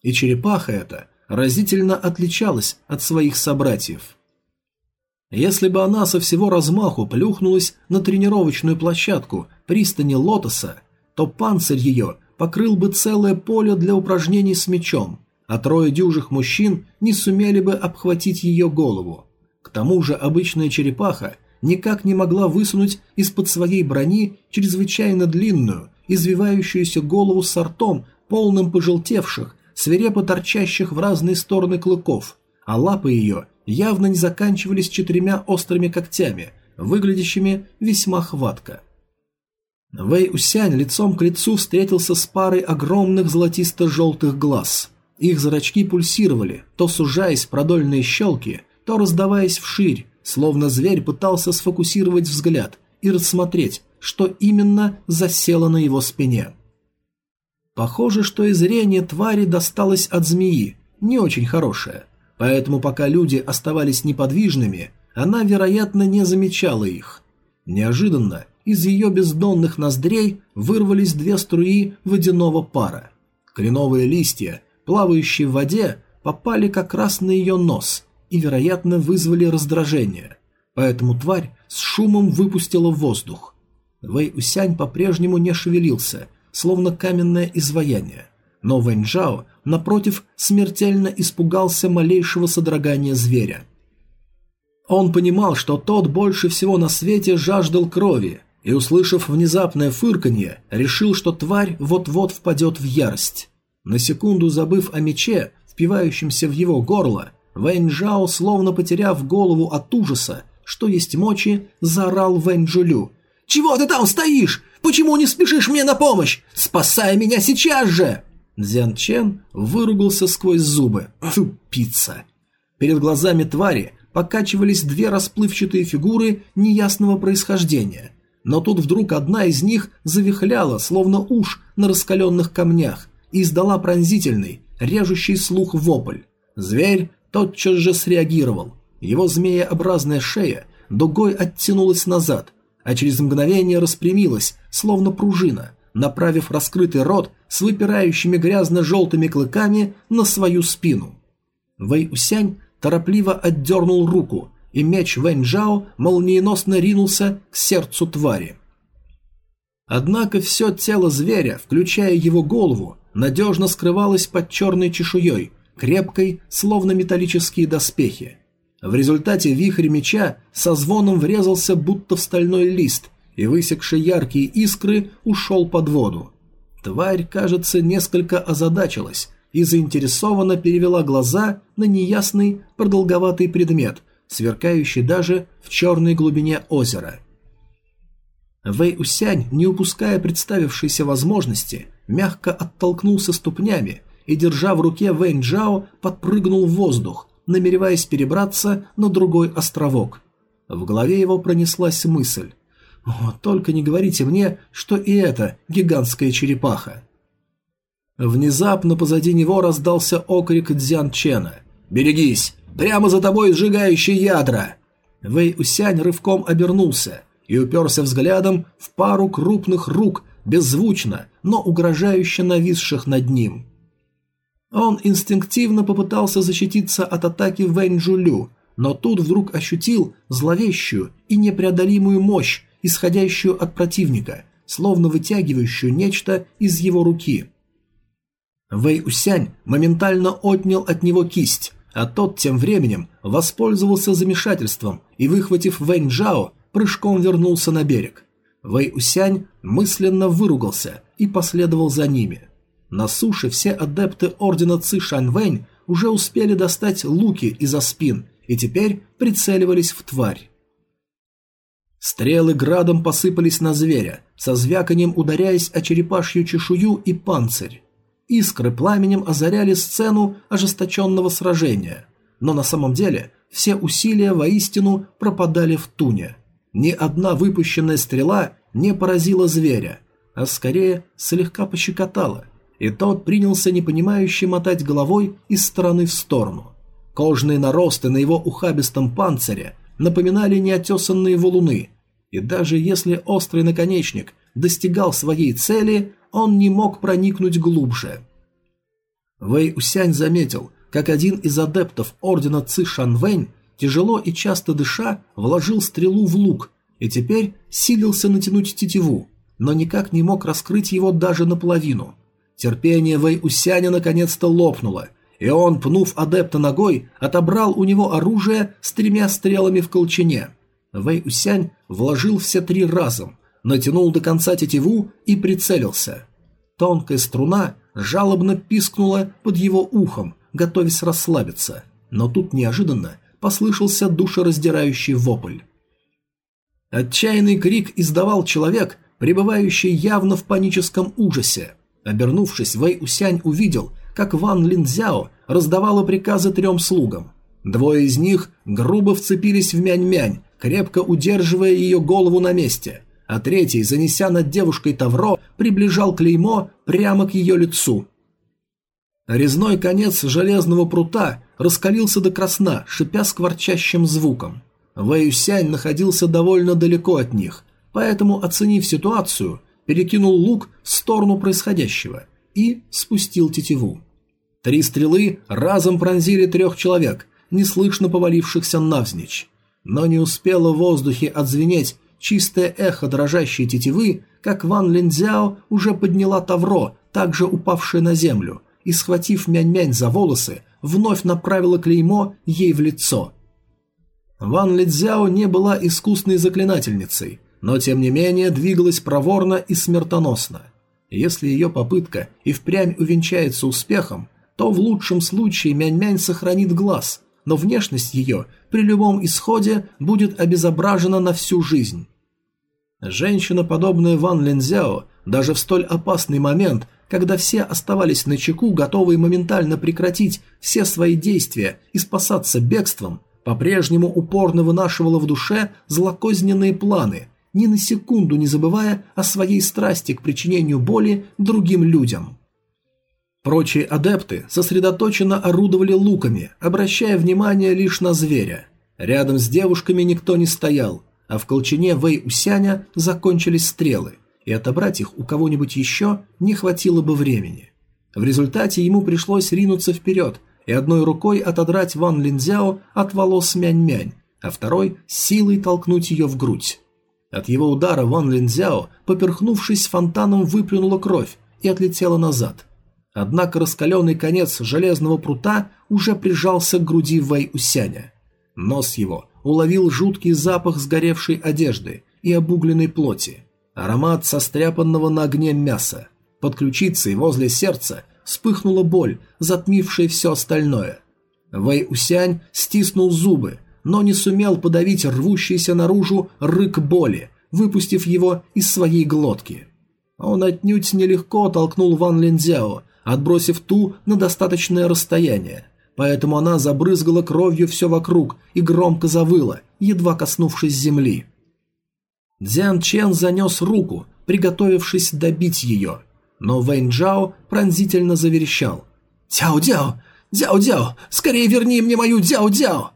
И черепаха эта разительно отличалась от своих собратьев. Если бы она со всего размаху плюхнулась на тренировочную площадку пристани Лотоса, то панцирь ее покрыл бы целое поле для упражнений с мечом, а трое дюжих мужчин не сумели бы обхватить ее голову. К тому же обычная черепаха никак не могла высунуть из-под своей брони чрезвычайно длинную, извивающуюся голову с ртом, полным пожелтевших, свирепо торчащих в разные стороны клыков, а лапы ее явно не заканчивались четырьмя острыми когтями, выглядящими весьма хватко. Вэй Усянь лицом к лицу встретился с парой огромных золотисто-желтых глаз – их зрачки пульсировали, то сужаясь в продольные щелки, то раздаваясь вширь, словно зверь пытался сфокусировать взгляд и рассмотреть, что именно засело на его спине. Похоже, что и зрение твари досталось от змеи, не очень хорошее, поэтому пока люди оставались неподвижными, она, вероятно, не замечала их. Неожиданно из ее бездонных ноздрей вырвались две струи водяного пара. Кленовые листья плавающие в воде, попали как раз на ее нос и, вероятно, вызвали раздражение. Поэтому тварь с шумом выпустила воздух. Вэй Усянь по-прежнему не шевелился, словно каменное изваяние. Но Вэнь Джао, напротив, смертельно испугался малейшего содрогания зверя. Он понимал, что тот больше всего на свете жаждал крови, и, услышав внезапное фырканье, решил, что тварь вот-вот впадет в ярость. На секунду забыв о мече, впивающемся в его горло, Вэнь Жао, словно потеряв голову от ужаса, что есть мочи, заорал Вэнь Джулю. «Чего ты там стоишь? Почему не спешишь мне на помощь? Спасай меня сейчас же!» Дзян Чен выругался сквозь зубы. Тупица. Перед глазами твари покачивались две расплывчатые фигуры неясного происхождения. Но тут вдруг одна из них завихляла, словно уж на раскаленных камнях, и издала пронзительный, режущий слух вопль. Зверь тотчас же среагировал. Его змееобразная шея дугой оттянулась назад, а через мгновение распрямилась, словно пружина, направив раскрытый рот с выпирающими грязно-желтыми клыками на свою спину. Вэй Усянь торопливо отдернул руку, и меч Вэнь Джао молниеносно ринулся к сердцу твари. Однако все тело зверя, включая его голову, надежно скрывалось под черной чешуей, крепкой, словно металлические доспехи. В результате вихрь меча со звоном врезался будто в стальной лист, и высекшие яркие искры ушел под воду. Тварь, кажется, несколько озадачилась и заинтересованно перевела глаза на неясный продолговатый предмет, сверкающий даже в черной глубине озера. Вэй Усянь, не упуская представившейся возможности, мягко оттолкнулся ступнями и, держа в руке Вэнь Джао, подпрыгнул в воздух, намереваясь перебраться на другой островок. В голове его пронеслась мысль. «О, только не говорите мне, что и это гигантская черепаха!» Внезапно позади него раздался окрик Дзян Чена. «Берегись! Прямо за тобой сжигающие ядра!» Вэй Усянь рывком обернулся и уперся взглядом в пару крупных рук, беззвучно, но угрожающе нависших над ним. Он инстинктивно попытался защититься от атаки Вэнь но тут вдруг ощутил зловещую и непреодолимую мощь, исходящую от противника, словно вытягивающую нечто из его руки. Вэй Усянь моментально отнял от него кисть, а тот тем временем воспользовался замешательством и, выхватив Вэнь Джао, прыжком вернулся на берег. Вэй Усянь мысленно выругался и последовал за ними – на суше все адепты ордена Ци Шаньвэнь уже успели достать луки из-за спин и теперь прицеливались в тварь. Стрелы градом посыпались на зверя, со звяканием ударяясь о черепашью чешую и панцирь. Искры пламенем озаряли сцену ожесточенного сражения, но на самом деле все усилия воистину пропадали в туне. Ни одна выпущенная стрела не поразила зверя, а скорее слегка пощекотала – и тот принялся непонимающе мотать головой из стороны в сторону. Кожные наросты на его ухабистом панцире напоминали неотесанные валуны, и даже если острый наконечник достигал своей цели, он не мог проникнуть глубже. Вэй Усянь заметил, как один из адептов ордена Ци Шанвэнь, тяжело и часто дыша, вложил стрелу в лук и теперь силился натянуть тетиву, но никак не мог раскрыть его даже наполовину – Терпение Вэй Усяня наконец-то лопнуло, и он, пнув адепта ногой, отобрал у него оружие с тремя стрелами в колчине. Вэй Усянь вложил все три разом, натянул до конца тетиву и прицелился. Тонкая струна жалобно пискнула под его ухом, готовясь расслабиться, но тут неожиданно послышался душераздирающий вопль. Отчаянный крик издавал человек, пребывающий явно в паническом ужасе. Обернувшись, Вэй Усянь увидел, как Ван Линзяо раздавала приказы трем слугам. Двое из них грубо вцепились в Мянь-Мянь, крепко удерживая ее голову на месте, а третий, занеся над девушкой Тавро, приближал клеймо прямо к ее лицу. Резной конец железного прута раскалился до красна, шипя скворчащим звуком. Вэй Усянь находился довольно далеко от них, поэтому, оценив ситуацию, перекинул лук в сторону происходящего и спустил тетиву. Три стрелы разом пронзили трех человек, неслышно повалившихся навзничь. Но не успело в воздухе отзвенеть чистое эхо дрожащей тетивы, как Ван Линзяо уже подняла тавро, также упавшее на землю, и, схватив Мянь-Мянь за волосы, вновь направила клеймо ей в лицо. Ван Линзяо не была искусной заклинательницей, но тем не менее двигалась проворно и смертоносно. Если ее попытка и впрямь увенчается успехом, то в лучшем случае Мянь-Мянь сохранит глаз, но внешность ее при любом исходе будет обезображена на всю жизнь. Женщина, подобная Ван Линзяо, даже в столь опасный момент, когда все оставались на чеку, готовые моментально прекратить все свои действия и спасаться бегством, по-прежнему упорно вынашивала в душе злокозненные планы – ни на секунду не забывая о своей страсти к причинению боли другим людям. Прочие адепты сосредоточенно орудовали луками, обращая внимание лишь на зверя. Рядом с девушками никто не стоял, а в колчине Вэй Усяня закончились стрелы, и отобрать их у кого-нибудь еще не хватило бы времени. В результате ему пришлось ринуться вперед и одной рукой отодрать Ван Линзяо от волос Мянь-Мянь, а второй силой толкнуть ее в грудь. От его удара Ван Линзяо, поперхнувшись фонтаном, выплюнула кровь и отлетела назад. Однако раскаленный конец железного прута уже прижался к груди Вэй Усяня. Нос его уловил жуткий запах сгоревшей одежды и обугленной плоти, аромат состряпанного на огне мяса. Под ключицей возле сердца вспыхнула боль, затмившая все остальное. Вэй Усянь стиснул зубы, но не сумел подавить рвущийся наружу рык боли, выпустив его из своей глотки. Он отнюдь нелегко толкнул Ван Линзяо, отбросив ту на достаточное расстояние, поэтому она забрызгала кровью все вокруг и громко завыла, едва коснувшись земли. Дзян Чен занес руку, приготовившись добить ее, но Вэнь Джао пронзительно заверещал. «Дяо-дяо! Дяо-дяо! Скорее верни мне мою дяо-дяо!»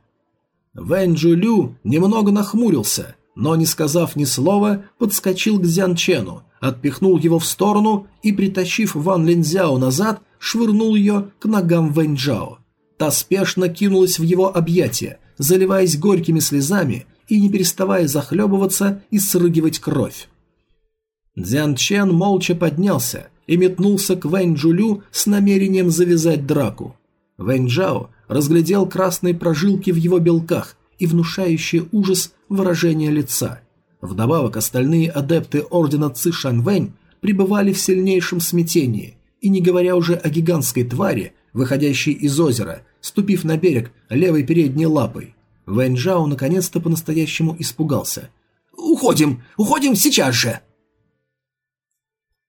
Вэнь Джулю немного нахмурился, но, не сказав ни слова, подскочил к Дзян Чену, отпихнул его в сторону и, притащив Ван Линзяо назад, швырнул ее к ногам Вэнь Джао. Та спешно кинулась в его объятия, заливаясь горькими слезами и не переставая захлебываться и срыгивать кровь. Дзян Чен молча поднялся и метнулся к Вэнь Джулю с намерением завязать драку. Вэнь Джао разглядел красные прожилки в его белках и внушающее ужас выражение лица. Вдобавок остальные адепты ордена Ци Шанвэнь пребывали в сильнейшем смятении, и не говоря уже о гигантской твари, выходящей из озера, ступив на берег левой передней лапой. Вэнь Джао наконец-то по-настоящему испугался. «Уходим! Уходим сейчас же!»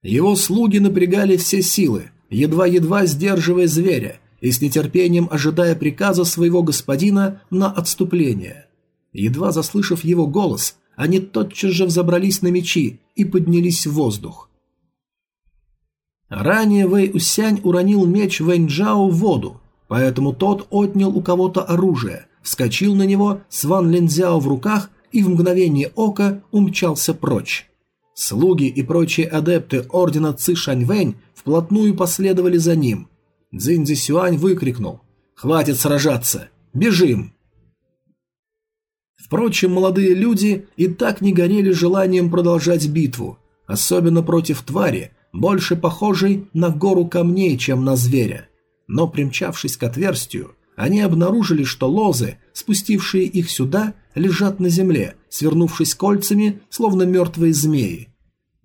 Его слуги напрягали все силы, едва-едва сдерживая зверя, и с нетерпением ожидая приказа своего господина на отступление. Едва заслышав его голос, они тотчас же взобрались на мечи и поднялись в воздух. Ранее Вэй Усянь уронил меч Вэнь Джао в воду, поэтому тот отнял у кого-то оружие, вскочил на него с Ван Линзяо в руках и в мгновение ока умчался прочь. Слуги и прочие адепты ордена Ци Шаньвэнь вплотную последовали за ним. Цзинь Сюань выкрикнул «Хватит сражаться! Бежим!» Впрочем, молодые люди и так не горели желанием продолжать битву, особенно против твари, больше похожей на гору камней, чем на зверя. Но примчавшись к отверстию, они обнаружили, что лозы, спустившие их сюда, лежат на земле, свернувшись кольцами, словно мертвые змеи.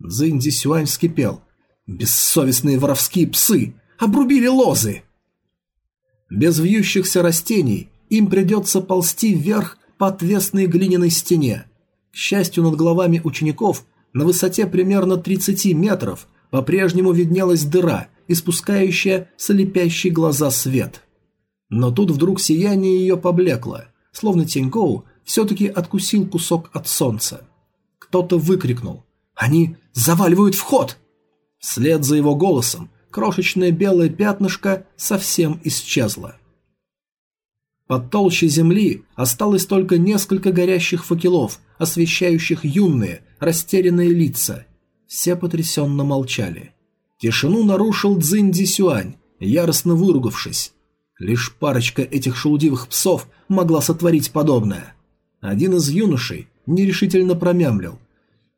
Цзинь Сюань вскипел. «Бессовестные воровские псы! Обрубили лозы!» Без вьющихся растений им придется ползти вверх по отвесной глиняной стене. К счастью, над головами учеников на высоте примерно 30 метров по-прежнему виднелась дыра, испускающая слепящий глаза свет. Но тут вдруг сияние ее поблекло, словно Тинькоу все-таки откусил кусок от солнца. Кто-то выкрикнул «Они заваливают вход!» Вслед за его голосом крошечное белое пятнышко совсем исчезло. Под толщей земли осталось только несколько горящих факелов, освещающих юные, растерянные лица. Все потрясенно молчали. Тишину нарушил Цзинь Сюань, яростно выругавшись. Лишь парочка этих шелудивых псов могла сотворить подобное. Один из юношей нерешительно промямлил.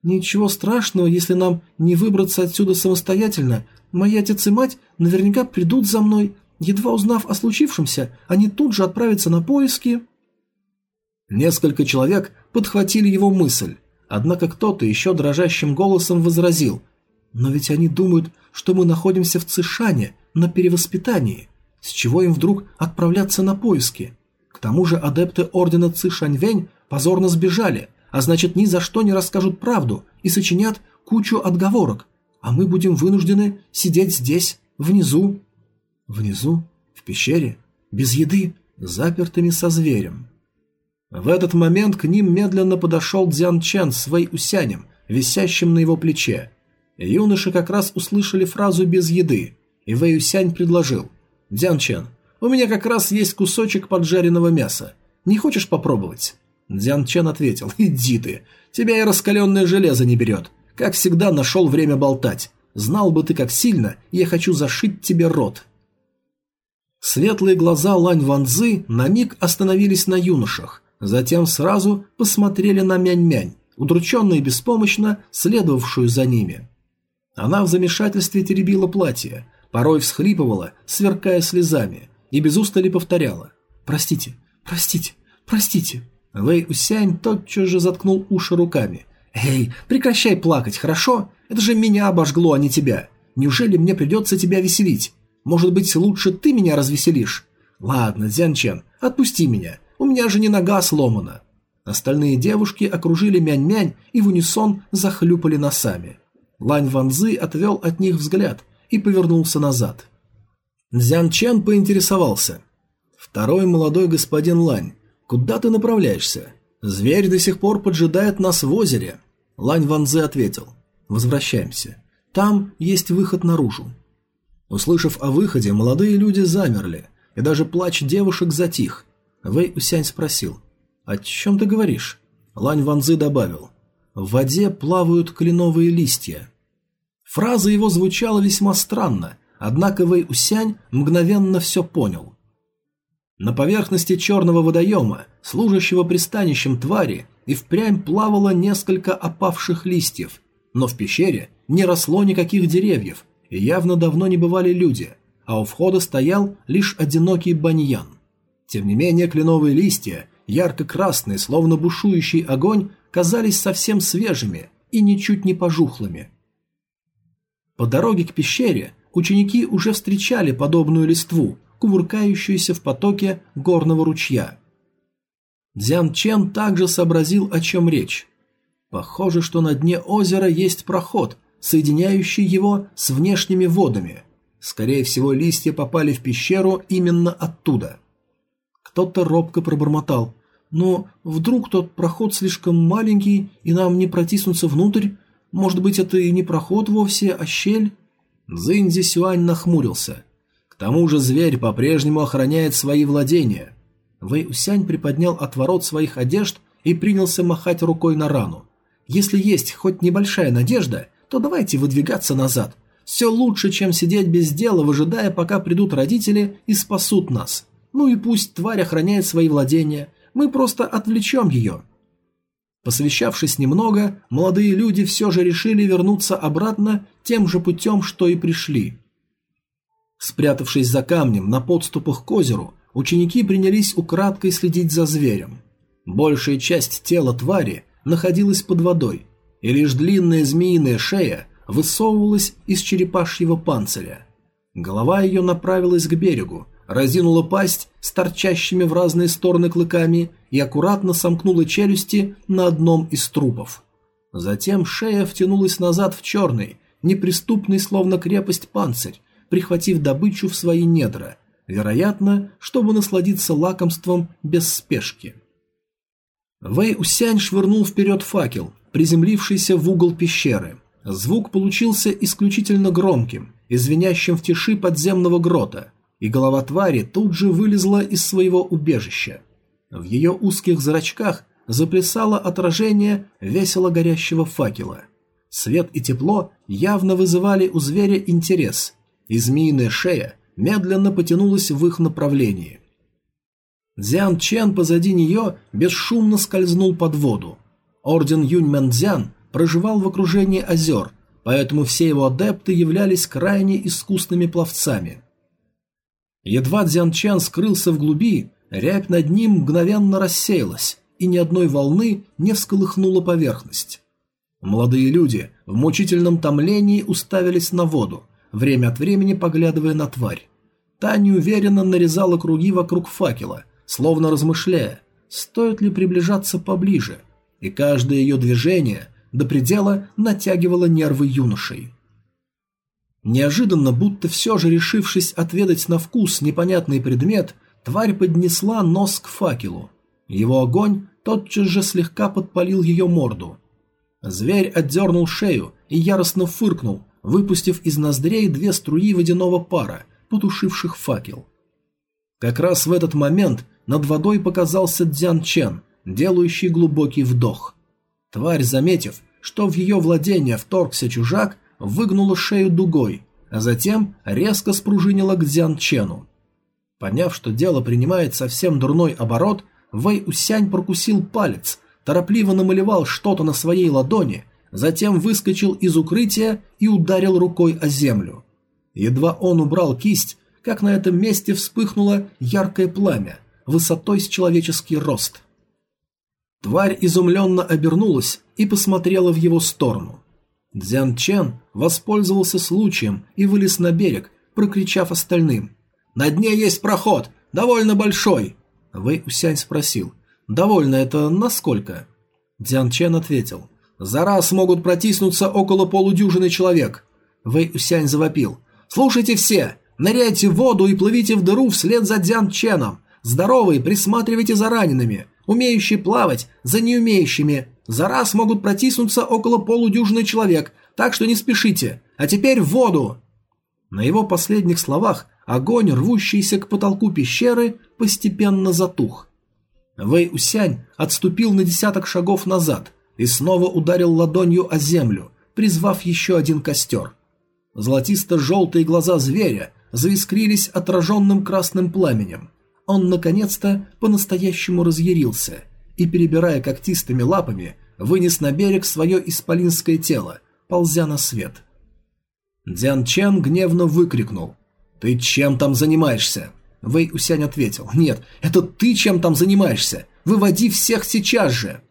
«Ничего страшного, если нам не выбраться отсюда самостоятельно. Мои отец и мать наверняка придут за мной. Едва узнав о случившемся, они тут же отправятся на поиски. Несколько человек подхватили его мысль, однако кто-то еще дрожащим голосом возразил. «Но ведь они думают, что мы находимся в Цишане, на перевоспитании. С чего им вдруг отправляться на поиски? К тому же адепты ордена Цишаньвэнь позорно сбежали, а значит ни за что не расскажут правду и сочинят кучу отговорок, а мы будем вынуждены сидеть здесь, внизу, Внизу, в пещере, без еды, запертыми со зверем. В этот момент к ним медленно подошел Дзян Чен с Вэй Усянем, висящим на его плече. Юноши как раз услышали фразу «без еды», и Вэй Усянь предложил. «Дзян Чен, у меня как раз есть кусочек поджаренного мяса. Не хочешь попробовать?» Дзян Чен ответил. «Иди ты, тебя и раскаленное железо не берет. Как всегда нашел время болтать. Знал бы ты, как сильно я хочу зашить тебе рот». Светлые глаза Лань Ванзы на миг остановились на юношах, затем сразу посмотрели на Мянь-Мянь, удрученно и беспомощно следовавшую за ними. Она в замешательстве теребила платье, порой всхлипывала, сверкая слезами, и без устали повторяла «Простите, простите, простите». Вэй Усянь тотчас же заткнул уши руками. «Эй, прекращай плакать, хорошо? Это же меня обожгло, а не тебя. Неужели мне придется тебя веселить? Может быть, лучше ты меня развеселишь? Ладно, Зянчен, отпусти меня. У меня же не нога сломана. Остальные девушки окружили Мянь-Мянь и в унисон захлюпали носами. Лань Ванзы отвел от них взгляд и повернулся назад. Дзян Чен поинтересовался. «Второй молодой господин Лань, куда ты направляешься? Зверь до сих пор поджидает нас в озере». Лань Ванзы ответил. «Возвращаемся. Там есть выход наружу. Услышав о выходе, молодые люди замерли, и даже плач девушек затих. Вэй Усянь спросил, «О чем ты говоришь?» Лань Ванзы добавил, «В воде плавают кленовые листья». Фраза его звучала весьма странно, однако Вэй Усянь мгновенно все понял. На поверхности черного водоема, служащего пристанищем твари, и впрямь плавало несколько опавших листьев, но в пещере не росло никаких деревьев, и явно давно не бывали люди, а у входа стоял лишь одинокий баньян. Тем не менее, кленовые листья, ярко-красные, словно бушующий огонь, казались совсем свежими и ничуть не пожухлыми. По дороге к пещере ученики уже встречали подобную листву, кувыркающуюся в потоке горного ручья. Дзян Чен также сообразил, о чем речь. Похоже, что на дне озера есть проход, соединяющий его с внешними водами. Скорее всего, листья попали в пещеру именно оттуда. Кто-то робко пробормотал. «Но вдруг тот проход слишком маленький, и нам не протиснуться внутрь? Может быть, это и не проход вовсе, а щель?» Зинзи Сюань нахмурился. К тому же зверь по-прежнему охраняет свои владения. Вэй Усянь приподнял отворот своих одежд и принялся махать рукой на рану. Если есть хоть небольшая надежда, то давайте выдвигаться назад. Все лучше, чем сидеть без дела, выжидая, пока придут родители и спасут нас. Ну и пусть тварь охраняет свои владения, мы просто отвлечем ее. Посвящавшись немного, молодые люди все же решили вернуться обратно тем же путем, что и пришли. Спрятавшись за камнем на подступах к озеру, ученики принялись украдкой следить за зверем. Большая часть тела твари находилась под водой, и лишь длинная змеиная шея высовывалась из черепашьего панциря. Голова ее направилась к берегу, разинула пасть с торчащими в разные стороны клыками и аккуратно сомкнула челюсти на одном из трупов. Затем шея втянулась назад в черный, неприступный словно крепость панцирь, прихватив добычу в свои недра, вероятно, чтобы насладиться лакомством без спешки. Вэй Усянь швырнул вперед факел, приземлившийся в угол пещеры. Звук получился исключительно громким, извиняющим в тиши подземного грота, и голова твари тут же вылезла из своего убежища. В ее узких зрачках заплясало отражение весело горящего факела. Свет и тепло явно вызывали у зверя интерес, и змеиная шея медленно потянулась в их направлении. Дзян Чен позади нее бесшумно скользнул под воду. Орден Юньмэнцзян проживал в окружении озер, поэтому все его адепты являлись крайне искусными пловцами. Едва Дзянчан скрылся в глуби, рябь над ним мгновенно рассеялась, и ни одной волны не всколыхнула поверхность. Молодые люди в мучительном томлении уставились на воду, время от времени поглядывая на тварь. Та неуверенно нарезала круги вокруг факела, словно размышляя, стоит ли приближаться поближе, и каждое ее движение до предела натягивало нервы юношей. Неожиданно, будто все же решившись отведать на вкус непонятный предмет, тварь поднесла нос к факелу. Его огонь тотчас же слегка подпалил ее морду. Зверь отдернул шею и яростно фыркнул, выпустив из ноздрей две струи водяного пара, потушивших факел. Как раз в этот момент над водой показался Дзян Чен, делающий глубокий вдох. Тварь, заметив, что в ее владение вторгся чужак, выгнула шею дугой, а затем резко спружинила к Дзян Чену. Поняв, что дело принимает совсем дурной оборот, Вэй Усянь прокусил палец, торопливо намалевал что-то на своей ладони, затем выскочил из укрытия и ударил рукой о землю. Едва он убрал кисть, как на этом месте вспыхнуло яркое пламя, высотой с человеческий рост. Тварь изумленно обернулась и посмотрела в его сторону. Дзян Чен воспользовался случаем и вылез на берег, прокричав остальным. «На дне есть проход, довольно большой!» Вэй Усянь спросил. «Довольно это насколько?» Дзян Чен ответил. «За раз могут протиснуться около полудюжины человек». Вэй Усянь завопил. «Слушайте все! Ныряйте в воду и плывите в дыру вслед за Дзян Ченом! Здоровые, присматривайте за ранеными! Умеющие плавать за неумеющими! За раз могут протиснуться около полудюжины человек, так что не спешите! А теперь в воду!» На его последних словах огонь, рвущийся к потолку пещеры, постепенно затух. Вэй Усянь отступил на десяток шагов назад и снова ударил ладонью о землю, призвав еще один костер. Золотисто-желтые глаза зверя заискрились отраженным красным пламенем. Он, наконец-то, по-настоящему разъярился и, перебирая когтистыми лапами, вынес на берег свое исполинское тело, ползя на свет. Дзян Чен гневно выкрикнул. «Ты чем там занимаешься?» Вэй Усянь ответил. «Нет, это ты чем там занимаешься? Выводи всех сейчас же!»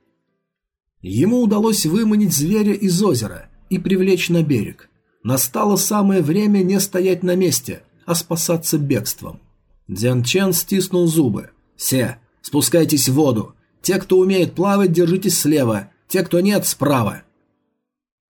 Ему удалось выманить зверя из озера и привлечь на берег. Настало самое время не стоять на месте, а спасаться бегством. Дзян Чен стиснул зубы. «Все, спускайтесь в воду. Те, кто умеет плавать, держитесь слева, те, кто нет, справа».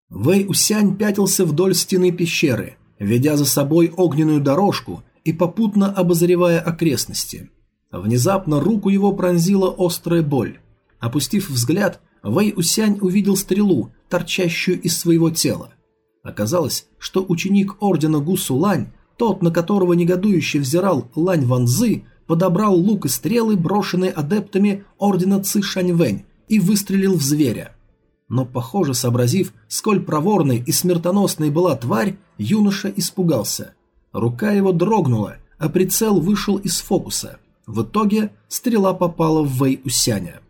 Вэй Усянь пятился вдоль стены пещеры, ведя за собой огненную дорожку и попутно обозревая окрестности. Внезапно руку его пронзила острая боль. Опустив взгляд, Вэй Усянь увидел стрелу, торчащую из своего тела. Оказалось, что ученик ордена Гусу Лань тот, на которого негодующе взирал Лань Ванзы, подобрал лук и стрелы, брошенные адептами ордена Ци Шаньвэнь, и выстрелил в зверя. Но, похоже, сообразив, сколь проворной и смертоносной была тварь, юноша испугался. Рука его дрогнула, а прицел вышел из фокуса. В итоге стрела попала в Вэй Усяня.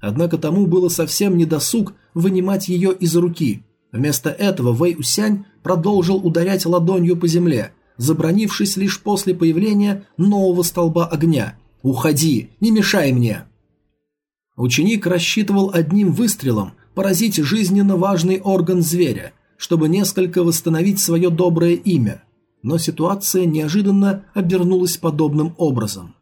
Однако тому было совсем не досуг вынимать ее из руки. Вместо этого Вэй Усянь продолжил ударять ладонью по земле, забронившись лишь после появления нового столба огня. «Уходи! Не мешай мне!» Ученик рассчитывал одним выстрелом поразить жизненно важный орган зверя, чтобы несколько восстановить свое доброе имя. Но ситуация неожиданно обернулась подобным образом.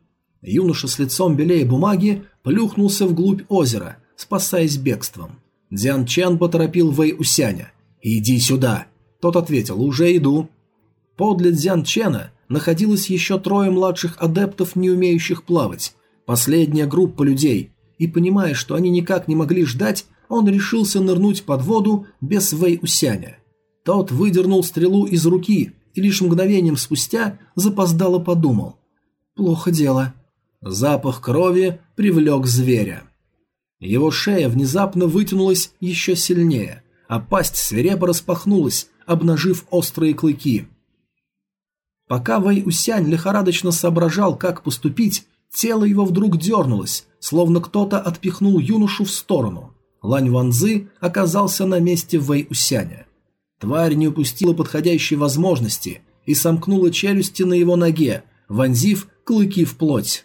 Юноша с лицом белее бумаги плюхнулся вглубь озера, спасаясь бегством. Дзян Чен поторопил Вэй Усяня. «Иди сюда!» Тот ответил «Уже иду». Подле Дзян Чена находилось еще трое младших адептов, не умеющих плавать, последняя группа людей, и понимая, что они никак не могли ждать, он решился нырнуть под воду без Вэй Усяня. Тот выдернул стрелу из руки и лишь мгновением спустя запоздало подумал. «Плохо дело». Запах крови привлек зверя. Его шея внезапно вытянулась еще сильнее, а пасть свирепо распахнулась, обнажив острые клыки – Пока Вэй Усянь лихорадочно соображал, как поступить, тело его вдруг дернулось, словно кто-то отпихнул юношу в сторону. Лань Ванзы оказался на месте Вэй Усяня. Тварь не упустила подходящей возможности и сомкнула челюсти на его ноге, вонзив клыки в плоть.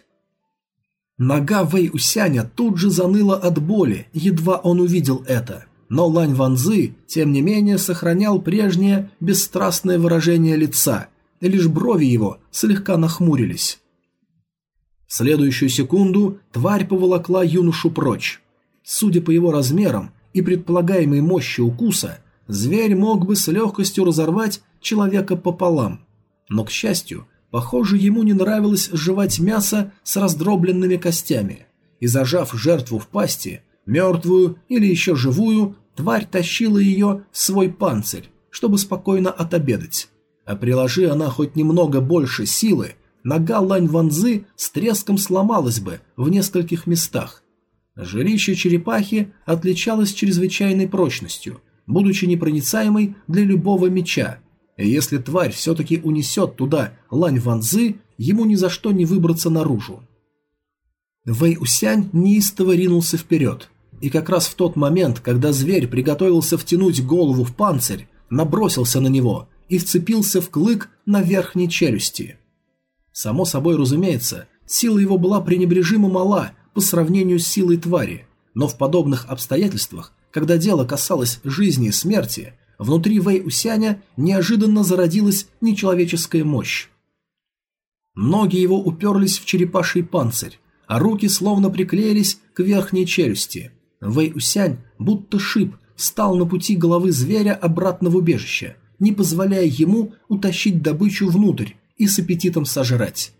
Нога Вэй Усяня тут же заныла от боли, едва он увидел это. Но Лань Ванзы, тем не менее, сохранял прежнее бесстрастное выражение лица – лишь брови его слегка нахмурились. В следующую секунду тварь поволокла юношу прочь. Судя по его размерам и предполагаемой мощи укуса, зверь мог бы с легкостью разорвать человека пополам. Но, к счастью, похоже, ему не нравилось жевать мясо с раздробленными костями, и зажав жертву в пасти, мертвую или еще живую, тварь тащила ее в свой панцирь, чтобы спокойно отобедать. А приложи она хоть немного больше силы, нога Лань Ванзы с треском сломалась бы в нескольких местах. Жилище черепахи отличалось чрезвычайной прочностью, будучи непроницаемой для любого меча, если тварь все-таки унесет туда Лань Ванзы, ему ни за что не выбраться наружу. Вэй Усянь неистово ринулся вперед, и как раз в тот момент, когда зверь приготовился втянуть голову в панцирь, набросился на него и вцепился в клык на верхней челюсти. Само собой разумеется, сила его была пренебрежимо мала по сравнению с силой твари, но в подобных обстоятельствах, когда дело касалось жизни и смерти, внутри Вэй Усяня неожиданно зародилась нечеловеческая мощь. Ноги его уперлись в черепаший панцирь, а руки словно приклеились к верхней челюсти. Вэй Усянь, будто шип, встал на пути головы зверя обратно в убежище, не позволяя ему утащить добычу внутрь и с аппетитом сожрать.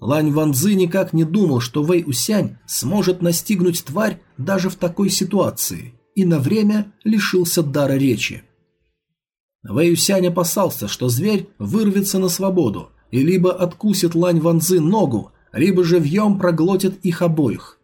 Лань Ванзы никак не думал, что Вэй Усянь сможет настигнуть тварь даже в такой ситуации, и на время лишился дара речи. Вэй Усянь опасался, что зверь вырвется на свободу и либо откусит Лань Ванзы ногу, либо живьем проглотит их обоих.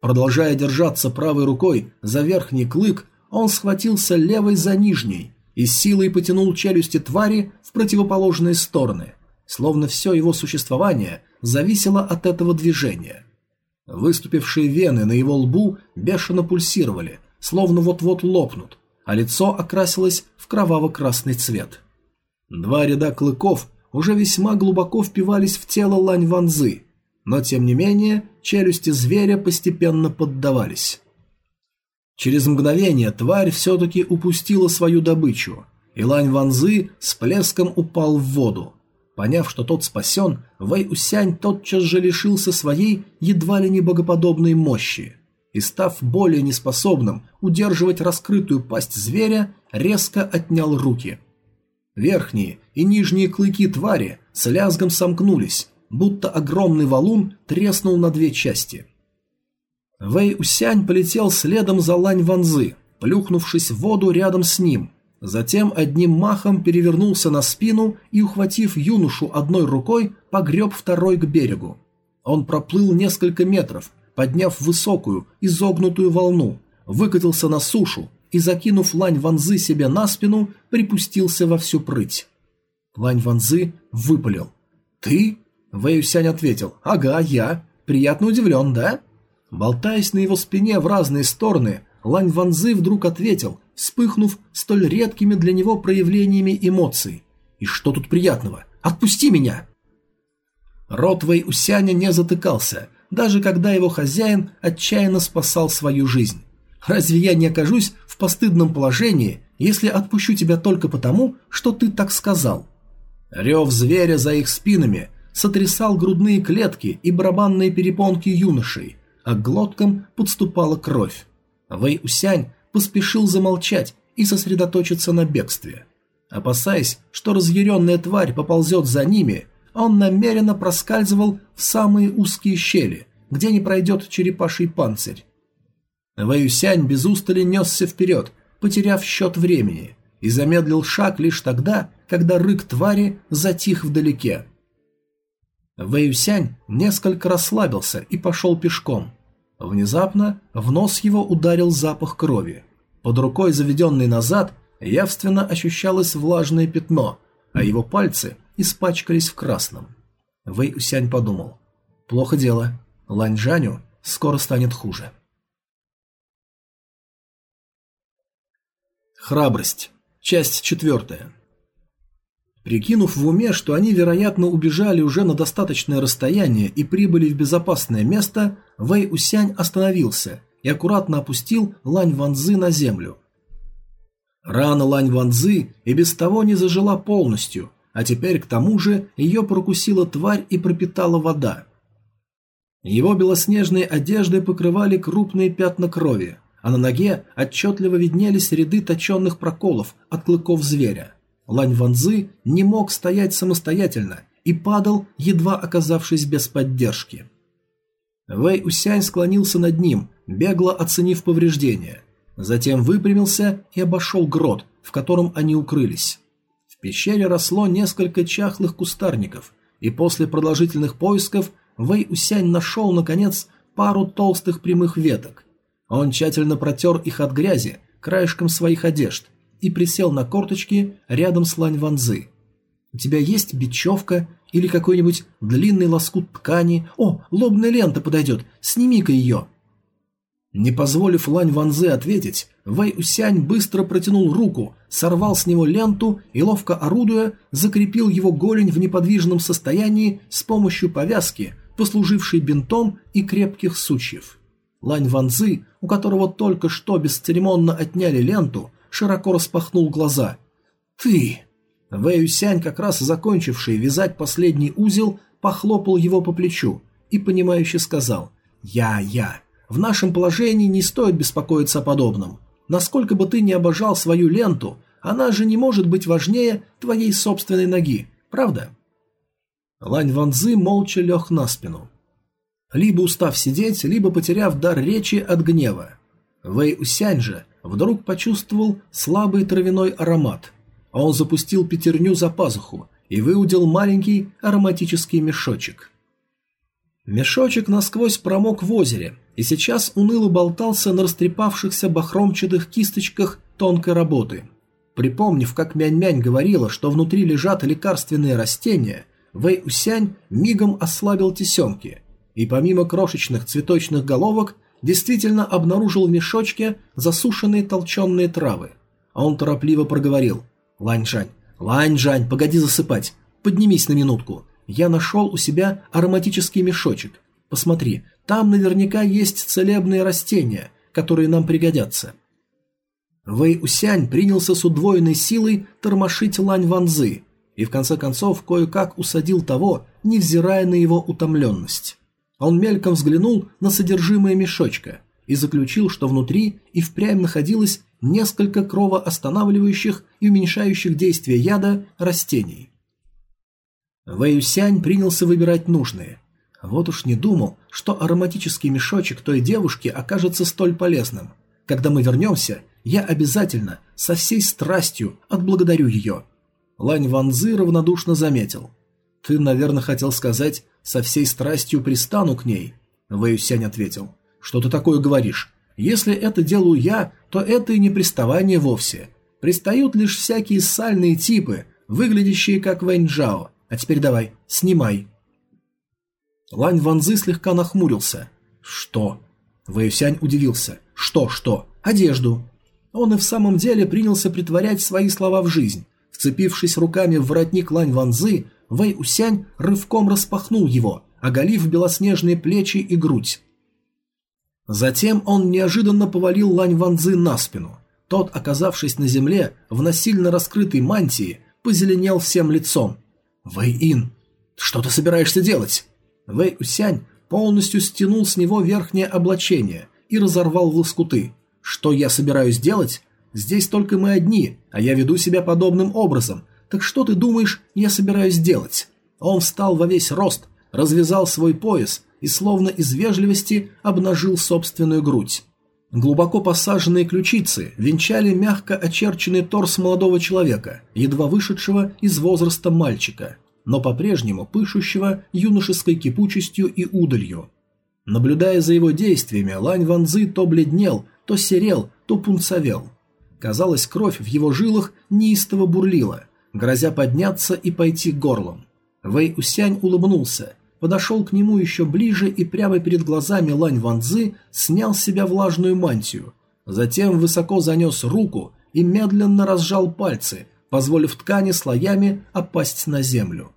Продолжая держаться правой рукой за верхний клык, он схватился левой за нижней и силой потянул челюсти твари в противоположные стороны, словно все его существование зависело от этого движения. Выступившие вены на его лбу бешено пульсировали, словно вот-вот лопнут, а лицо окрасилось в кроваво-красный цвет. Два ряда клыков уже весьма глубоко впивались в тело Лань Ванзы, но тем не менее челюсти зверя постепенно поддавались. Через мгновение тварь все-таки упустила свою добычу, и Лань Ванзы с плеском упал в воду. Поняв, что тот спасен, Вэй Усянь тотчас же лишился своей едва ли не богоподобной мощи и, став более неспособным удерживать раскрытую пасть зверя, резко отнял руки – Верхние и нижние клыки твари с лязгом сомкнулись, будто огромный валун треснул на две части. Вэй Усянь полетел следом за Лань Ванзы, плюхнувшись в воду рядом с ним. Затем одним махом перевернулся на спину и, ухватив юношу одной рукой, погреб второй к берегу. Он проплыл несколько метров, подняв высокую, изогнутую волну, выкатился на сушу, и, закинув Лань Ванзы себе на спину, припустился во всю прыть. Лань Ванзы выпалил. «Ты?» Вэй Сянь ответил. «Ага, я. Приятно удивлен, да?» Болтаясь на его спине в разные стороны, Лань Ванзы вдруг ответил, вспыхнув столь редкими для него проявлениями эмоций. «И что тут приятного? Отпусти меня!» Рот Вэй Усяня не затыкался, даже когда его хозяин отчаянно спасал свою жизнь. Разве я не окажусь в постыдном положении, если отпущу тебя только потому, что ты так сказал?» Рев зверя за их спинами сотрясал грудные клетки и барабанные перепонки юношей, а к глоткам подступала кровь. Вэй Усянь поспешил замолчать и сосредоточиться на бегстве. Опасаясь, что разъяренная тварь поползет за ними, он намеренно проскальзывал в самые узкие щели, где не пройдет черепаший панцирь. Вэюсянь без устали несся вперед, потеряв счет времени, и замедлил шаг лишь тогда, когда рык твари затих вдалеке. Вэюсянь несколько расслабился и пошел пешком. Внезапно в нос его ударил запах крови. Под рукой, заведенной назад, явственно ощущалось влажное пятно, а его пальцы испачкались в красном. Вэй Усянь подумал. Плохо дело. Лань Жаню скоро станет хуже. Храбрость. Часть четвертая. Прикинув в уме, что они, вероятно, убежали уже на достаточное расстояние и прибыли в безопасное место, Вэй Усянь остановился и аккуратно опустил Лань Ванзы на землю. Рана Лань Ванзы и без того не зажила полностью, а теперь к тому же ее прокусила тварь и пропитала вода. Его белоснежные одежды покрывали крупные пятна крови, а на ноге отчетливо виднелись ряды точенных проколов от клыков зверя. Лань Ванзы не мог стоять самостоятельно и падал, едва оказавшись без поддержки. Вэй Усянь склонился над ним, бегло оценив повреждения. Затем выпрямился и обошел грот, в котором они укрылись. В пещере росло несколько чахлых кустарников, и после продолжительных поисков Вэй Усянь нашел, наконец, пару толстых прямых веток. Он тщательно протер их от грязи краешком своих одежд и присел на корточки рядом с Лань Ванзы. «У тебя есть бечевка или какой-нибудь длинный лоскут ткани? О, лобная лента подойдет, сними-ка ее!» Не позволив Лань Ванзе ответить, Вэй Усянь быстро протянул руку, сорвал с него ленту и, ловко орудуя, закрепил его голень в неподвижном состоянии с помощью повязки, послужившей бинтом и крепких сучьев. Лань Ванзы, у которого только что бесцеремонно отняли ленту, широко распахнул глаза. «Ты!» Вэй Усянь, как раз закончивший вязать последний узел, похлопал его по плечу и, понимающе сказал «Я, я». В нашем положении не стоит беспокоиться о подобном. Насколько бы ты ни обожал свою ленту, она же не может быть важнее твоей собственной ноги, правда? Лань Ванзы молча лег на спину. Либо устав сидеть, либо потеряв дар речи от гнева. Вэй Усянь же вдруг почувствовал слабый травяной аромат. А он запустил пятерню за пазуху и выудил маленький ароматический мешочек. Мешочек насквозь промок в озере и сейчас уныло болтался на растрепавшихся бахромчатых кисточках тонкой работы. Припомнив, как Мянь-Мянь говорила, что внутри лежат лекарственные растения, Вэй Усянь мигом ослабил тесемки и помимо крошечных цветочных головок действительно обнаружил в мешочке засушенные толченые травы. А он торопливо проговорил «Лань-Жань, Лань-Жань, погоди засыпать, поднимись на минутку, я нашел у себя ароматический мешочек. Посмотри, там наверняка есть целебные растения, которые нам пригодятся. Вэй Усянь принялся с удвоенной силой тормошить Лань Ванзы и в конце концов кое-как усадил того, невзирая на его утомленность. Он мельком взглянул на содержимое мешочка и заключил, что внутри и впрямь находилось несколько кровоостанавливающих и уменьшающих действие яда растений. Вэйюсянь принялся выбирать нужные. Вот уж не думал, что ароматический мешочек той девушки окажется столь полезным. Когда мы вернемся, я обязательно, со всей страстью, отблагодарю ее. Лань Ванзы равнодушно заметил. «Ты, наверное, хотел сказать, со всей страстью пристану к ней?» Вэйюсянь ответил. «Что ты такое говоришь? Если это делаю я, то это и не приставание вовсе. Пристают лишь всякие сальные типы, выглядящие как Вэньчжао, а теперь давай, снимай. Лань Ванзы слегка нахмурился. Что? Вэйсянь удивился. Что, что? Одежду. Он и в самом деле принялся притворять свои слова в жизнь. Вцепившись руками в воротник Лань Ванзы, Вэй Усянь рывком распахнул его, оголив белоснежные плечи и грудь. Затем он неожиданно повалил Лань Ванзы на спину. Тот, оказавшись на земле, в насильно раскрытой мантии, позеленел всем лицом Вэй-Ин, что ты собираешься делать?» Вэй-Усянь полностью стянул с него верхнее облачение и разорвал в лоскуты. «Что я собираюсь делать? Здесь только мы одни, а я веду себя подобным образом. Так что ты думаешь, я собираюсь делать?» Он встал во весь рост, развязал свой пояс и словно из вежливости обнажил собственную грудь. Глубоко посаженные ключицы венчали мягко очерченный торс молодого человека, едва вышедшего из возраста мальчика, но по-прежнему пышущего юношеской кипучестью и удалью. Наблюдая за его действиями, Лань Ванзы то бледнел, то серел, то пунцовел. Казалось, кровь в его жилах неистово бурлила, грозя подняться и пойти горлом. Вэй Усянь улыбнулся – подошел к нему еще ближе и прямо перед глазами Лань Ванзы снял с себя влажную мантию. Затем высоко занес руку и медленно разжал пальцы, позволив ткани слоями опасть на землю.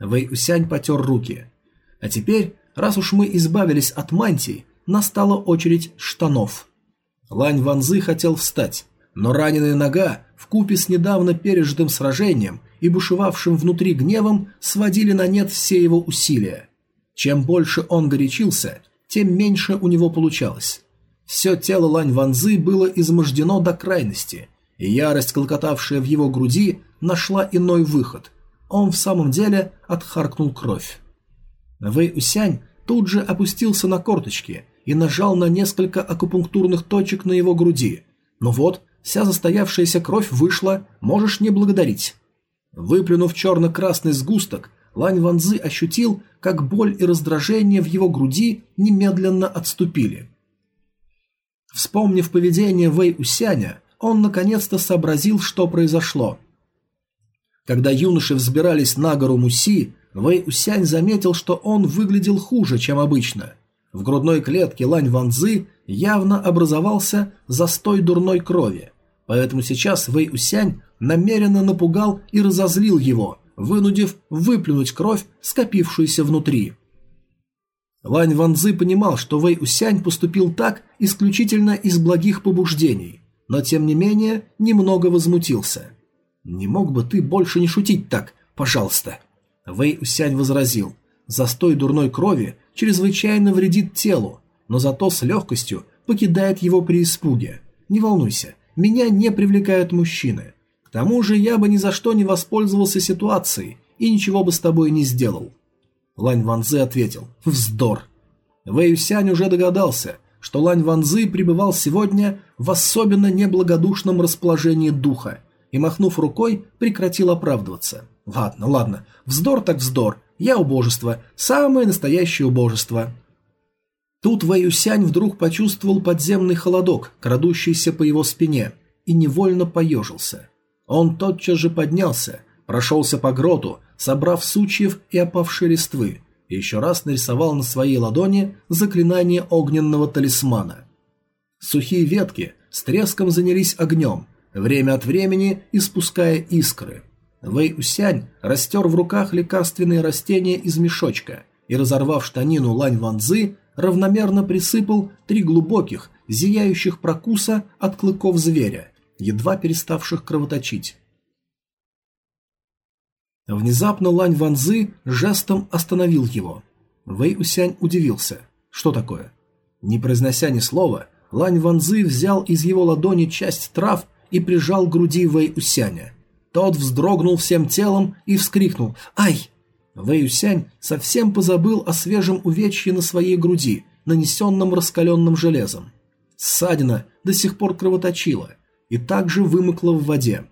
Вэй Усянь потер руки. А теперь, раз уж мы избавились от мантии, настала очередь штанов. Лань Ванзы хотел встать, но раненая нога в купе с недавно пережитым сражением и бушевавшим внутри гневом сводили на нет все его усилия. Чем больше он горячился, тем меньше у него получалось. Все тело Лань Ванзы было измождено до крайности, и ярость, клокотавшая в его груди, нашла иной выход. Он в самом деле отхаркнул кровь. Вэй Усянь тут же опустился на корточки и нажал на несколько акупунктурных точек на его груди. Ну вот, вся застоявшаяся кровь вышла, можешь не благодарить. Выплюнув черно-красный сгусток, Лань Ванзы ощутил, как боль и раздражение в его груди немедленно отступили. Вспомнив поведение Вэй Усяня, он наконец-то сообразил, что произошло. Когда юноши взбирались на гору Муси, Вэй Усянь заметил, что он выглядел хуже, чем обычно. В грудной клетке Лань Ванзы явно образовался застой дурной крови, поэтому сейчас Вэй Усянь намеренно напугал и разозлил его, вынудив выплюнуть кровь, скопившуюся внутри. Лань Ванзы понимал, что Вэй Усянь поступил так исключительно из благих побуждений, но тем не менее немного возмутился. «Не мог бы ты больше не шутить так, пожалуйста?» Вэй Усянь возразил. «Застой дурной крови чрезвычайно вредит телу, но зато с легкостью покидает его при испуге. Не волнуйся, меня не привлекают мужчины. К тому же я бы ни за что не воспользовался ситуацией и ничего бы с тобой не сделал». Лань Ванзы ответил. «Вздор!» Вэй Юсянь уже догадался, что Лань Ванзы пребывал сегодня в особенно неблагодушном расположении духа и, махнув рукой, прекратил оправдываться. «Ладно, ладно, вздор так вздор, я убожество, самое настоящее убожество». Тут Вэй Юсянь вдруг почувствовал подземный холодок, крадущийся по его спине, и невольно поежился. Он тотчас же поднялся, прошелся по гроту, собрав сучьев и опавшие листвы, и еще раз нарисовал на своей ладони заклинание огненного талисмана. Сухие ветки с треском занялись огнем, время от времени испуская искры. Вэй Усянь растер в руках лекарственные растения из мешочка и, разорвав штанину Лань Ванзы, равномерно присыпал три глубоких, зияющих прокуса от клыков зверя, едва переставших кровоточить. Внезапно Лань Ванзы жестом остановил его. Вэй Усянь удивился. Что такое? Не произнося ни слова, Лань Ванзы взял из его ладони часть трав и прижал к груди Вэй Усяня. Тот вздрогнул всем телом и вскрикнул «Ай!». Вэй Усянь совсем позабыл о свежем увечье на своей груди, нанесенном раскаленным железом. Ссадина до сих пор кровоточила и также вымыкла в воде.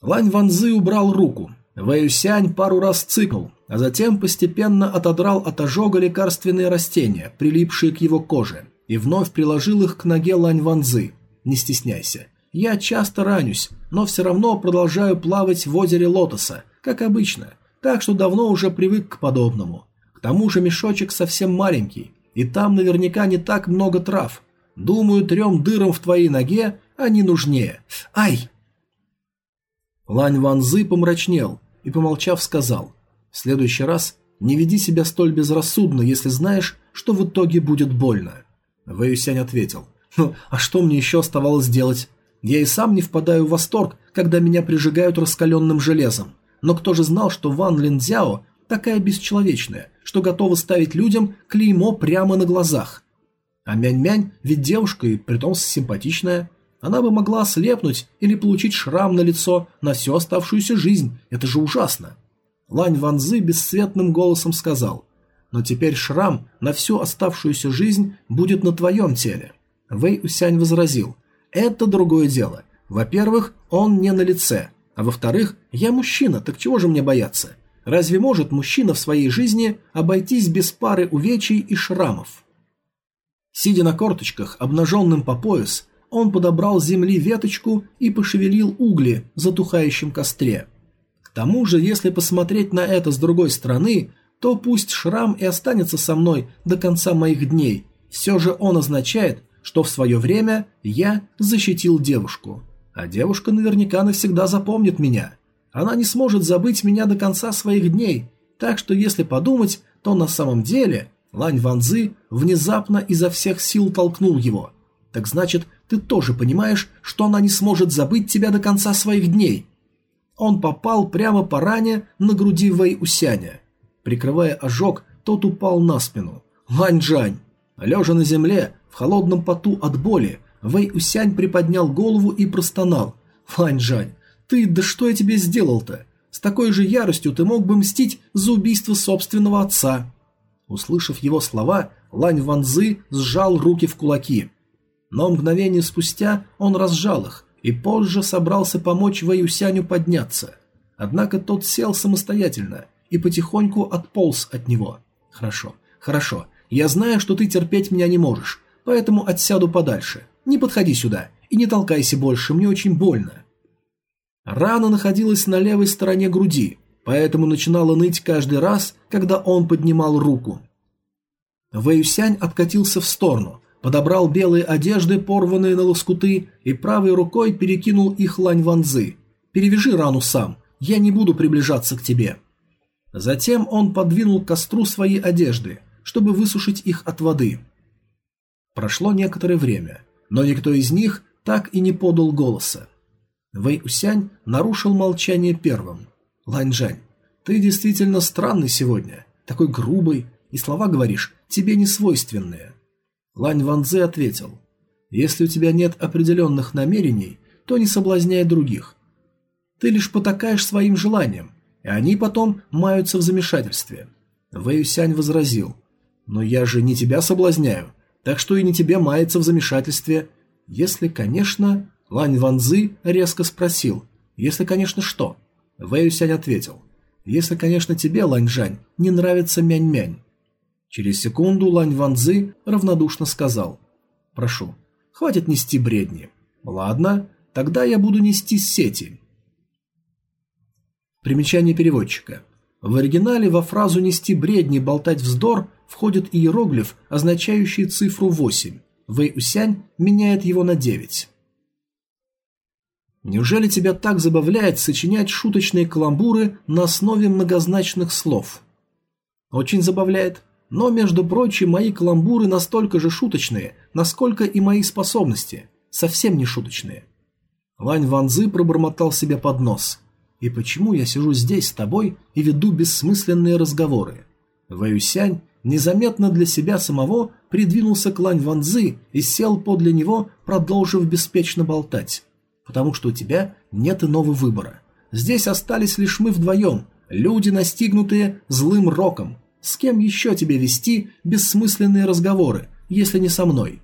Лань Ванзы убрал руку, Вэйюсянь пару раз цикл, а затем постепенно отодрал от ожога лекарственные растения, прилипшие к его коже, и вновь приложил их к ноге Лань Ванзы. Не стесняйся. Я часто ранюсь, но все равно продолжаю плавать в озере Лотоса, как обычно, так что давно уже привык к подобному. К тому же мешочек совсем маленький, и там наверняка не так много трав. Думаю, трем дырам в твоей ноге они нужнее. Ай! Лань Ванзы помрачнел, и, помолчав, сказал «В следующий раз не веди себя столь безрассудно, если знаешь, что в итоге будет больно». Вэйюсянь ответил «Ну, а что мне еще оставалось делать? Я и сам не впадаю в восторг, когда меня прижигают раскаленным железом. Но кто же знал, что Ван Линдзяо такая бесчеловечная, что готова ставить людям клеймо прямо на глазах? А Мянь-Мянь ведь девушка и притом симпатичная. Она бы могла ослепнуть или получить шрам на лицо на всю оставшуюся жизнь. Это же ужасно. Лань Ванзы бесцветным голосом сказал. Но теперь шрам на всю оставшуюся жизнь будет на твоем теле. Вэй Усянь возразил. Это другое дело. Во-первых, он не на лице. А во-вторых, я мужчина, так чего же мне бояться? Разве может мужчина в своей жизни обойтись без пары увечий и шрамов? Сидя на корточках, обнаженным по пояс, он подобрал с земли веточку и пошевелил угли в затухающем костре. К тому же, если посмотреть на это с другой стороны, то пусть шрам и останется со мной до конца моих дней, все же он означает, что в свое время я защитил девушку. А девушка наверняка навсегда запомнит меня. Она не сможет забыть меня до конца своих дней, так что если подумать, то на самом деле Лань Ванзы внезапно изо всех сил толкнул его. Так значит, ты тоже понимаешь, что она не сможет забыть тебя до конца своих дней. Он попал прямо по ране на груди Вэй Усяня. Прикрывая ожог, тот упал на спину. Лань-Джань. Лежа на земле, в холодном поту от боли, Вэй Усянь приподнял голову и простонал. «Лань-Джань, ты, да что я тебе сделал-то? С такой же яростью ты мог бы мстить за убийство собственного отца». Услышав его слова, Лань Ванзы сжал руки в кулаки. Но мгновение спустя он разжал их и позже собрался помочь Вэюсяню подняться. Однако тот сел самостоятельно и потихоньку отполз от него. «Хорошо, хорошо, я знаю, что ты терпеть меня не можешь, поэтому отсяду подальше. Не подходи сюда и не толкайся больше, мне очень больно». Рана находилась на левой стороне груди, поэтому начинала ныть каждый раз, когда он поднимал руку. Вэйюсянь откатился в сторону, подобрал белые одежды, порванные на лоскуты, и правой рукой перекинул их Лань Ванзы. «Перевяжи рану сам, я не буду приближаться к тебе». Затем он подвинул к костру свои одежды, чтобы высушить их от воды. Прошло некоторое время, но никто из них так и не подал голоса. Вэй Усянь нарушил молчание первым. «Ланьжань, ты действительно странный сегодня, такой грубый, и слова говоришь, тебе не свойственные». Лань Ванзе ответил, «Если у тебя нет определенных намерений, то не соблазняй других. Ты лишь потакаешь своим желаниям, и они потом маются в замешательстве». Вэй Усянь возразил, «Но я же не тебя соблазняю, так что и не тебе мается в замешательстве, если, конечно...» Лань Ванзы резко спросил, «Если, конечно, что?» Вэйюсянь ответил, «Если, конечно, тебе, Лань Жань, не нравится мянь-мянь». Через секунду Лань Ванзы равнодушно сказал, «Прошу, хватит нести бредни». «Ладно, тогда я буду нести сети». Примечание переводчика. В оригинале во фразу «нести бредни, болтать вздор» входит иероглиф, означающий цифру 8. Вэй Усянь меняет его на 9. Неужели тебя так забавляет сочинять шуточные каламбуры на основе многозначных слов? Очень забавляет. Но, между прочим, мои каламбуры настолько же шуточные, насколько и мои способности. Совсем не шуточные. Лань Ванзы пробормотал себе под нос. И почему я сижу здесь с тобой и веду бессмысленные разговоры? Вэюсянь незаметно для себя самого придвинулся к Лань Ванзы и сел подле него, продолжив беспечно болтать потому что у тебя нет иного выбора. Здесь остались лишь мы вдвоем, люди, настигнутые злым роком. С кем еще тебе вести бессмысленные разговоры, если не со мной?»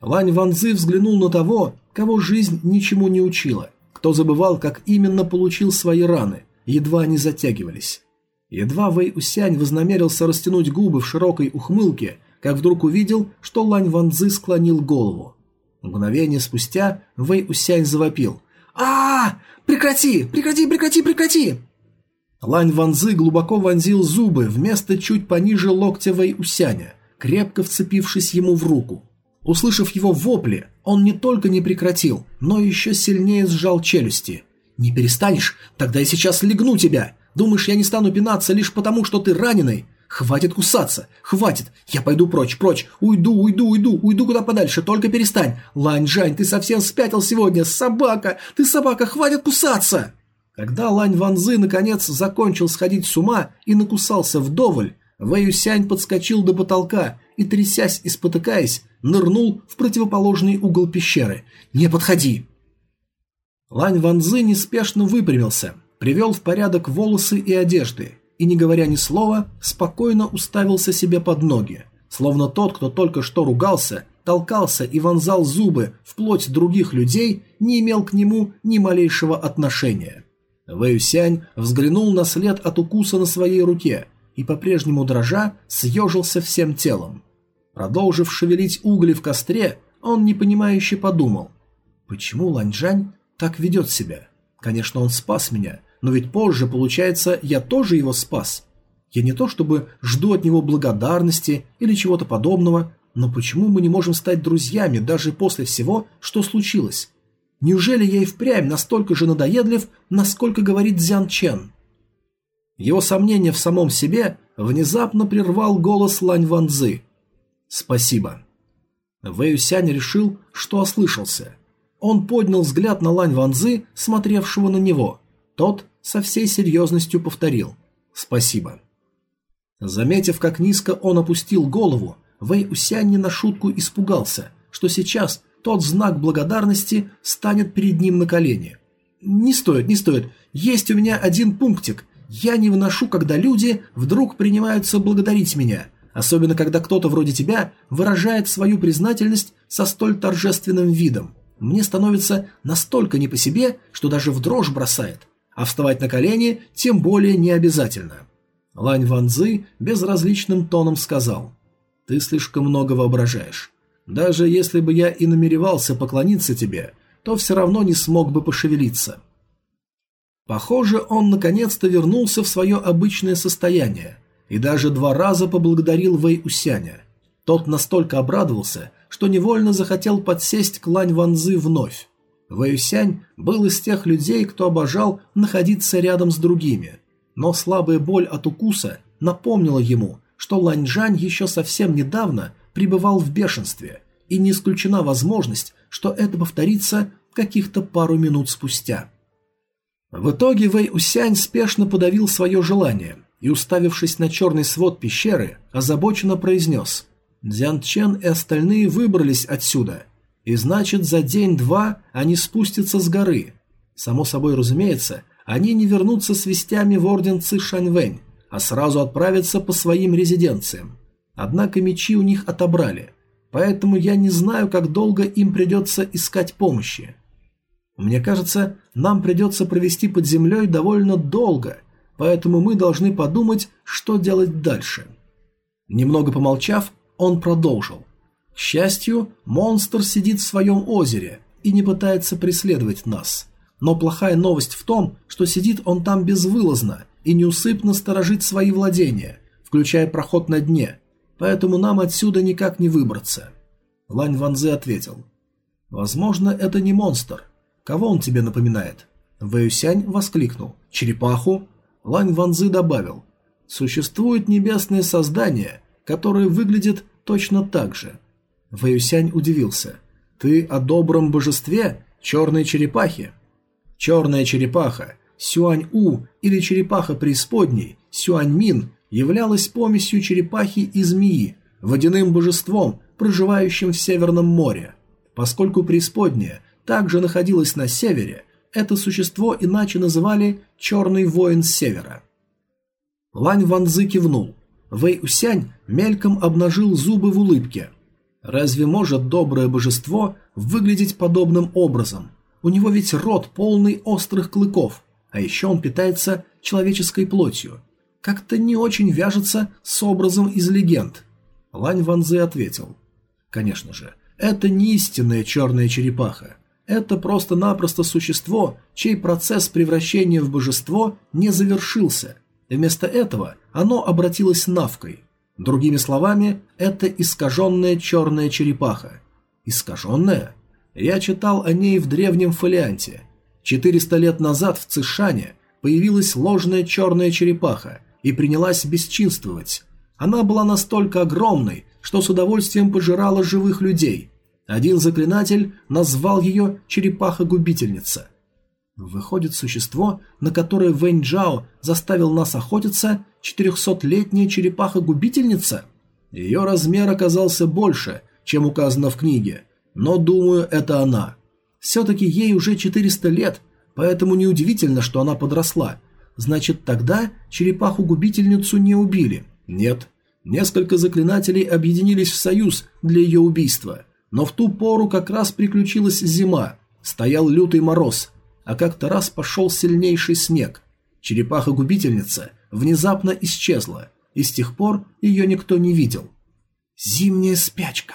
Лань Ванзы взглянул на того, кого жизнь ничему не учила, кто забывал, как именно получил свои раны, едва они затягивались. Едва Вэй Усянь вознамерился растянуть губы в широкой ухмылке, как вдруг увидел, что Лань Ванзы склонил голову. Мгновение спустя Вэй Усянь завопил. а, Прекрати! Прекрати! Прекрати! Прекрати!» Лань Ванзы глубоко вонзил зубы вместо чуть пониже локтя Вэй Усяня, крепко вцепившись ему в руку. Услышав его вопли, он не только не прекратил, но еще сильнее сжал челюсти. «Не перестанешь? Тогда я сейчас легну тебя! Думаешь, я не стану пинаться лишь потому, что ты раненый? «Хватит кусаться! Хватит! Я пойду прочь, прочь! Уйду, уйду, уйду, уйду куда подальше, только перестань! Лань Жань, ты совсем спятил сегодня! Собака! Ты собака! Хватит кусаться!» Когда Лань Ванзы наконец закончил сходить с ума и накусался вдоволь, Вэй Сянь подскочил до потолка и, трясясь и спотыкаясь, нырнул в противоположный угол пещеры. «Не подходи!» Лань Ванзы неспешно выпрямился, привел в порядок волосы и одежды и, не говоря ни слова, спокойно уставился себе под ноги, словно тот, кто только что ругался, толкался и вонзал зубы в плоть других людей, не имел к нему ни малейшего отношения. Вэюсянь взглянул на след от укуса на своей руке и, по-прежнему дрожа, съежился всем телом. Продолжив шевелить угли в костре, он непонимающе подумал, почему Ланьжань так ведет себя? Конечно, он спас меня, но ведь позже, получается, я тоже его спас. Я не то чтобы жду от него благодарности или чего-то подобного, но почему мы не можем стать друзьями даже после всего, что случилось? Неужели я и впрямь настолько же надоедлив, насколько говорит Дзян Чен? Его сомнение в самом себе внезапно прервал голос Лань Ванзы. «Спасибо». Вэй Сянь решил, что ослышался. Он поднял взгляд на Лань Ванзы, смотревшего на него – тот со всей серьезностью повторил «Спасибо». Заметив, как низко он опустил голову, Вэй Усянь не на шутку испугался, что сейчас тот знак благодарности станет перед ним на колени. «Не стоит, не стоит. Есть у меня один пунктик. Я не выношу, когда люди вдруг принимаются благодарить меня, особенно когда кто-то вроде тебя выражает свою признательность со столь торжественным видом. Мне становится настолько не по себе, что даже в дрожь бросает, а вставать на колени тем более не обязательно. Лань Ванзы безразличным тоном сказал, «Ты слишком много воображаешь. Даже если бы я и намеревался поклониться тебе, то все равно не смог бы пошевелиться». Похоже, он наконец-то вернулся в свое обычное состояние и даже два раза поблагодарил Вэй Усяня. Тот настолько обрадовался, что невольно захотел подсесть к Лань Ванзы вновь. Вэй Усянь был из тех людей, кто обожал находиться рядом с другими, но слабая боль от укуса напомнила ему, что Лань Жань еще совсем недавно пребывал в бешенстве, и не исключена возможность, что это повторится каких-то пару минут спустя. В итоге Вэй Усянь спешно подавил свое желание и, уставившись на черный свод пещеры, озабоченно произнес «Дзян Чен и остальные выбрались отсюда, и значит за день-два они спустятся с горы. Само собой разумеется, они не вернутся с вестями в орден Ци Шаньвэнь, а сразу отправятся по своим резиденциям. Однако мечи у них отобрали, поэтому я не знаю, как долго им придется искать помощи. Мне кажется, нам придется провести под землей довольно долго, поэтому мы должны подумать, что делать дальше. Немного помолчав, он продолжил. К счастью, монстр сидит в своем озере и не пытается преследовать нас. Но плохая новость в том, что сидит он там безвылазно и неусыпно сторожит свои владения, включая проход на дне, поэтому нам отсюда никак не выбраться. Лань Ванзе ответил. Возможно, это не монстр, Кого он тебе напоминает?» Вэюсянь воскликнул. «Черепаху?» Лань Ванзы добавил. «Существует небесное создание, которое выглядит точно так же». Вэюсянь удивился. «Ты о добром божестве? Черной черепахе?» Черная черепаха, Сюань-У или черепаха преисподней, Сюань-Мин, являлась помесью черепахи и змеи, водяным божеством, проживающим в Северном море. Поскольку преисподняя также находилось на севере, это существо иначе называли «черный воин севера». Лань Ванзы кивнул. Вэй Усянь мельком обнажил зубы в улыбке. Разве может доброе божество выглядеть подобным образом? У него ведь рот полный острых клыков, а еще он питается человеческой плотью. Как-то не очень вяжется с образом из легенд. Лань Ванзы ответил. Конечно же, это не истинная черная черепаха. Это просто-напросто существо, чей процесс превращения в божество не завершился. Вместо этого оно обратилось навкой. Другими словами, это искаженная черная черепаха. Искаженная? Я читал о ней в древнем фолианте. 400 лет назад в Цишане появилась ложная черная черепаха и принялась бесчинствовать. Она была настолько огромной, что с удовольствием пожирала живых людей – один заклинатель назвал ее «черепаха-губительница». Выходит, существо, на которое Вэнь Джао заставил нас охотиться, четырехсотлетняя черепаха-губительница? Ее размер оказался больше, чем указано в книге, но, думаю, это она. Все-таки ей уже 400 лет, поэтому неудивительно, что она подросла. Значит, тогда черепаху-губительницу не убили? Нет. Несколько заклинателей объединились в союз для ее убийства – но в ту пору как раз приключилась зима, стоял лютый мороз, а как-то раз пошел сильнейший снег. Черепаха-губительница внезапно исчезла, и с тех пор ее никто не видел. Зимняя спячка.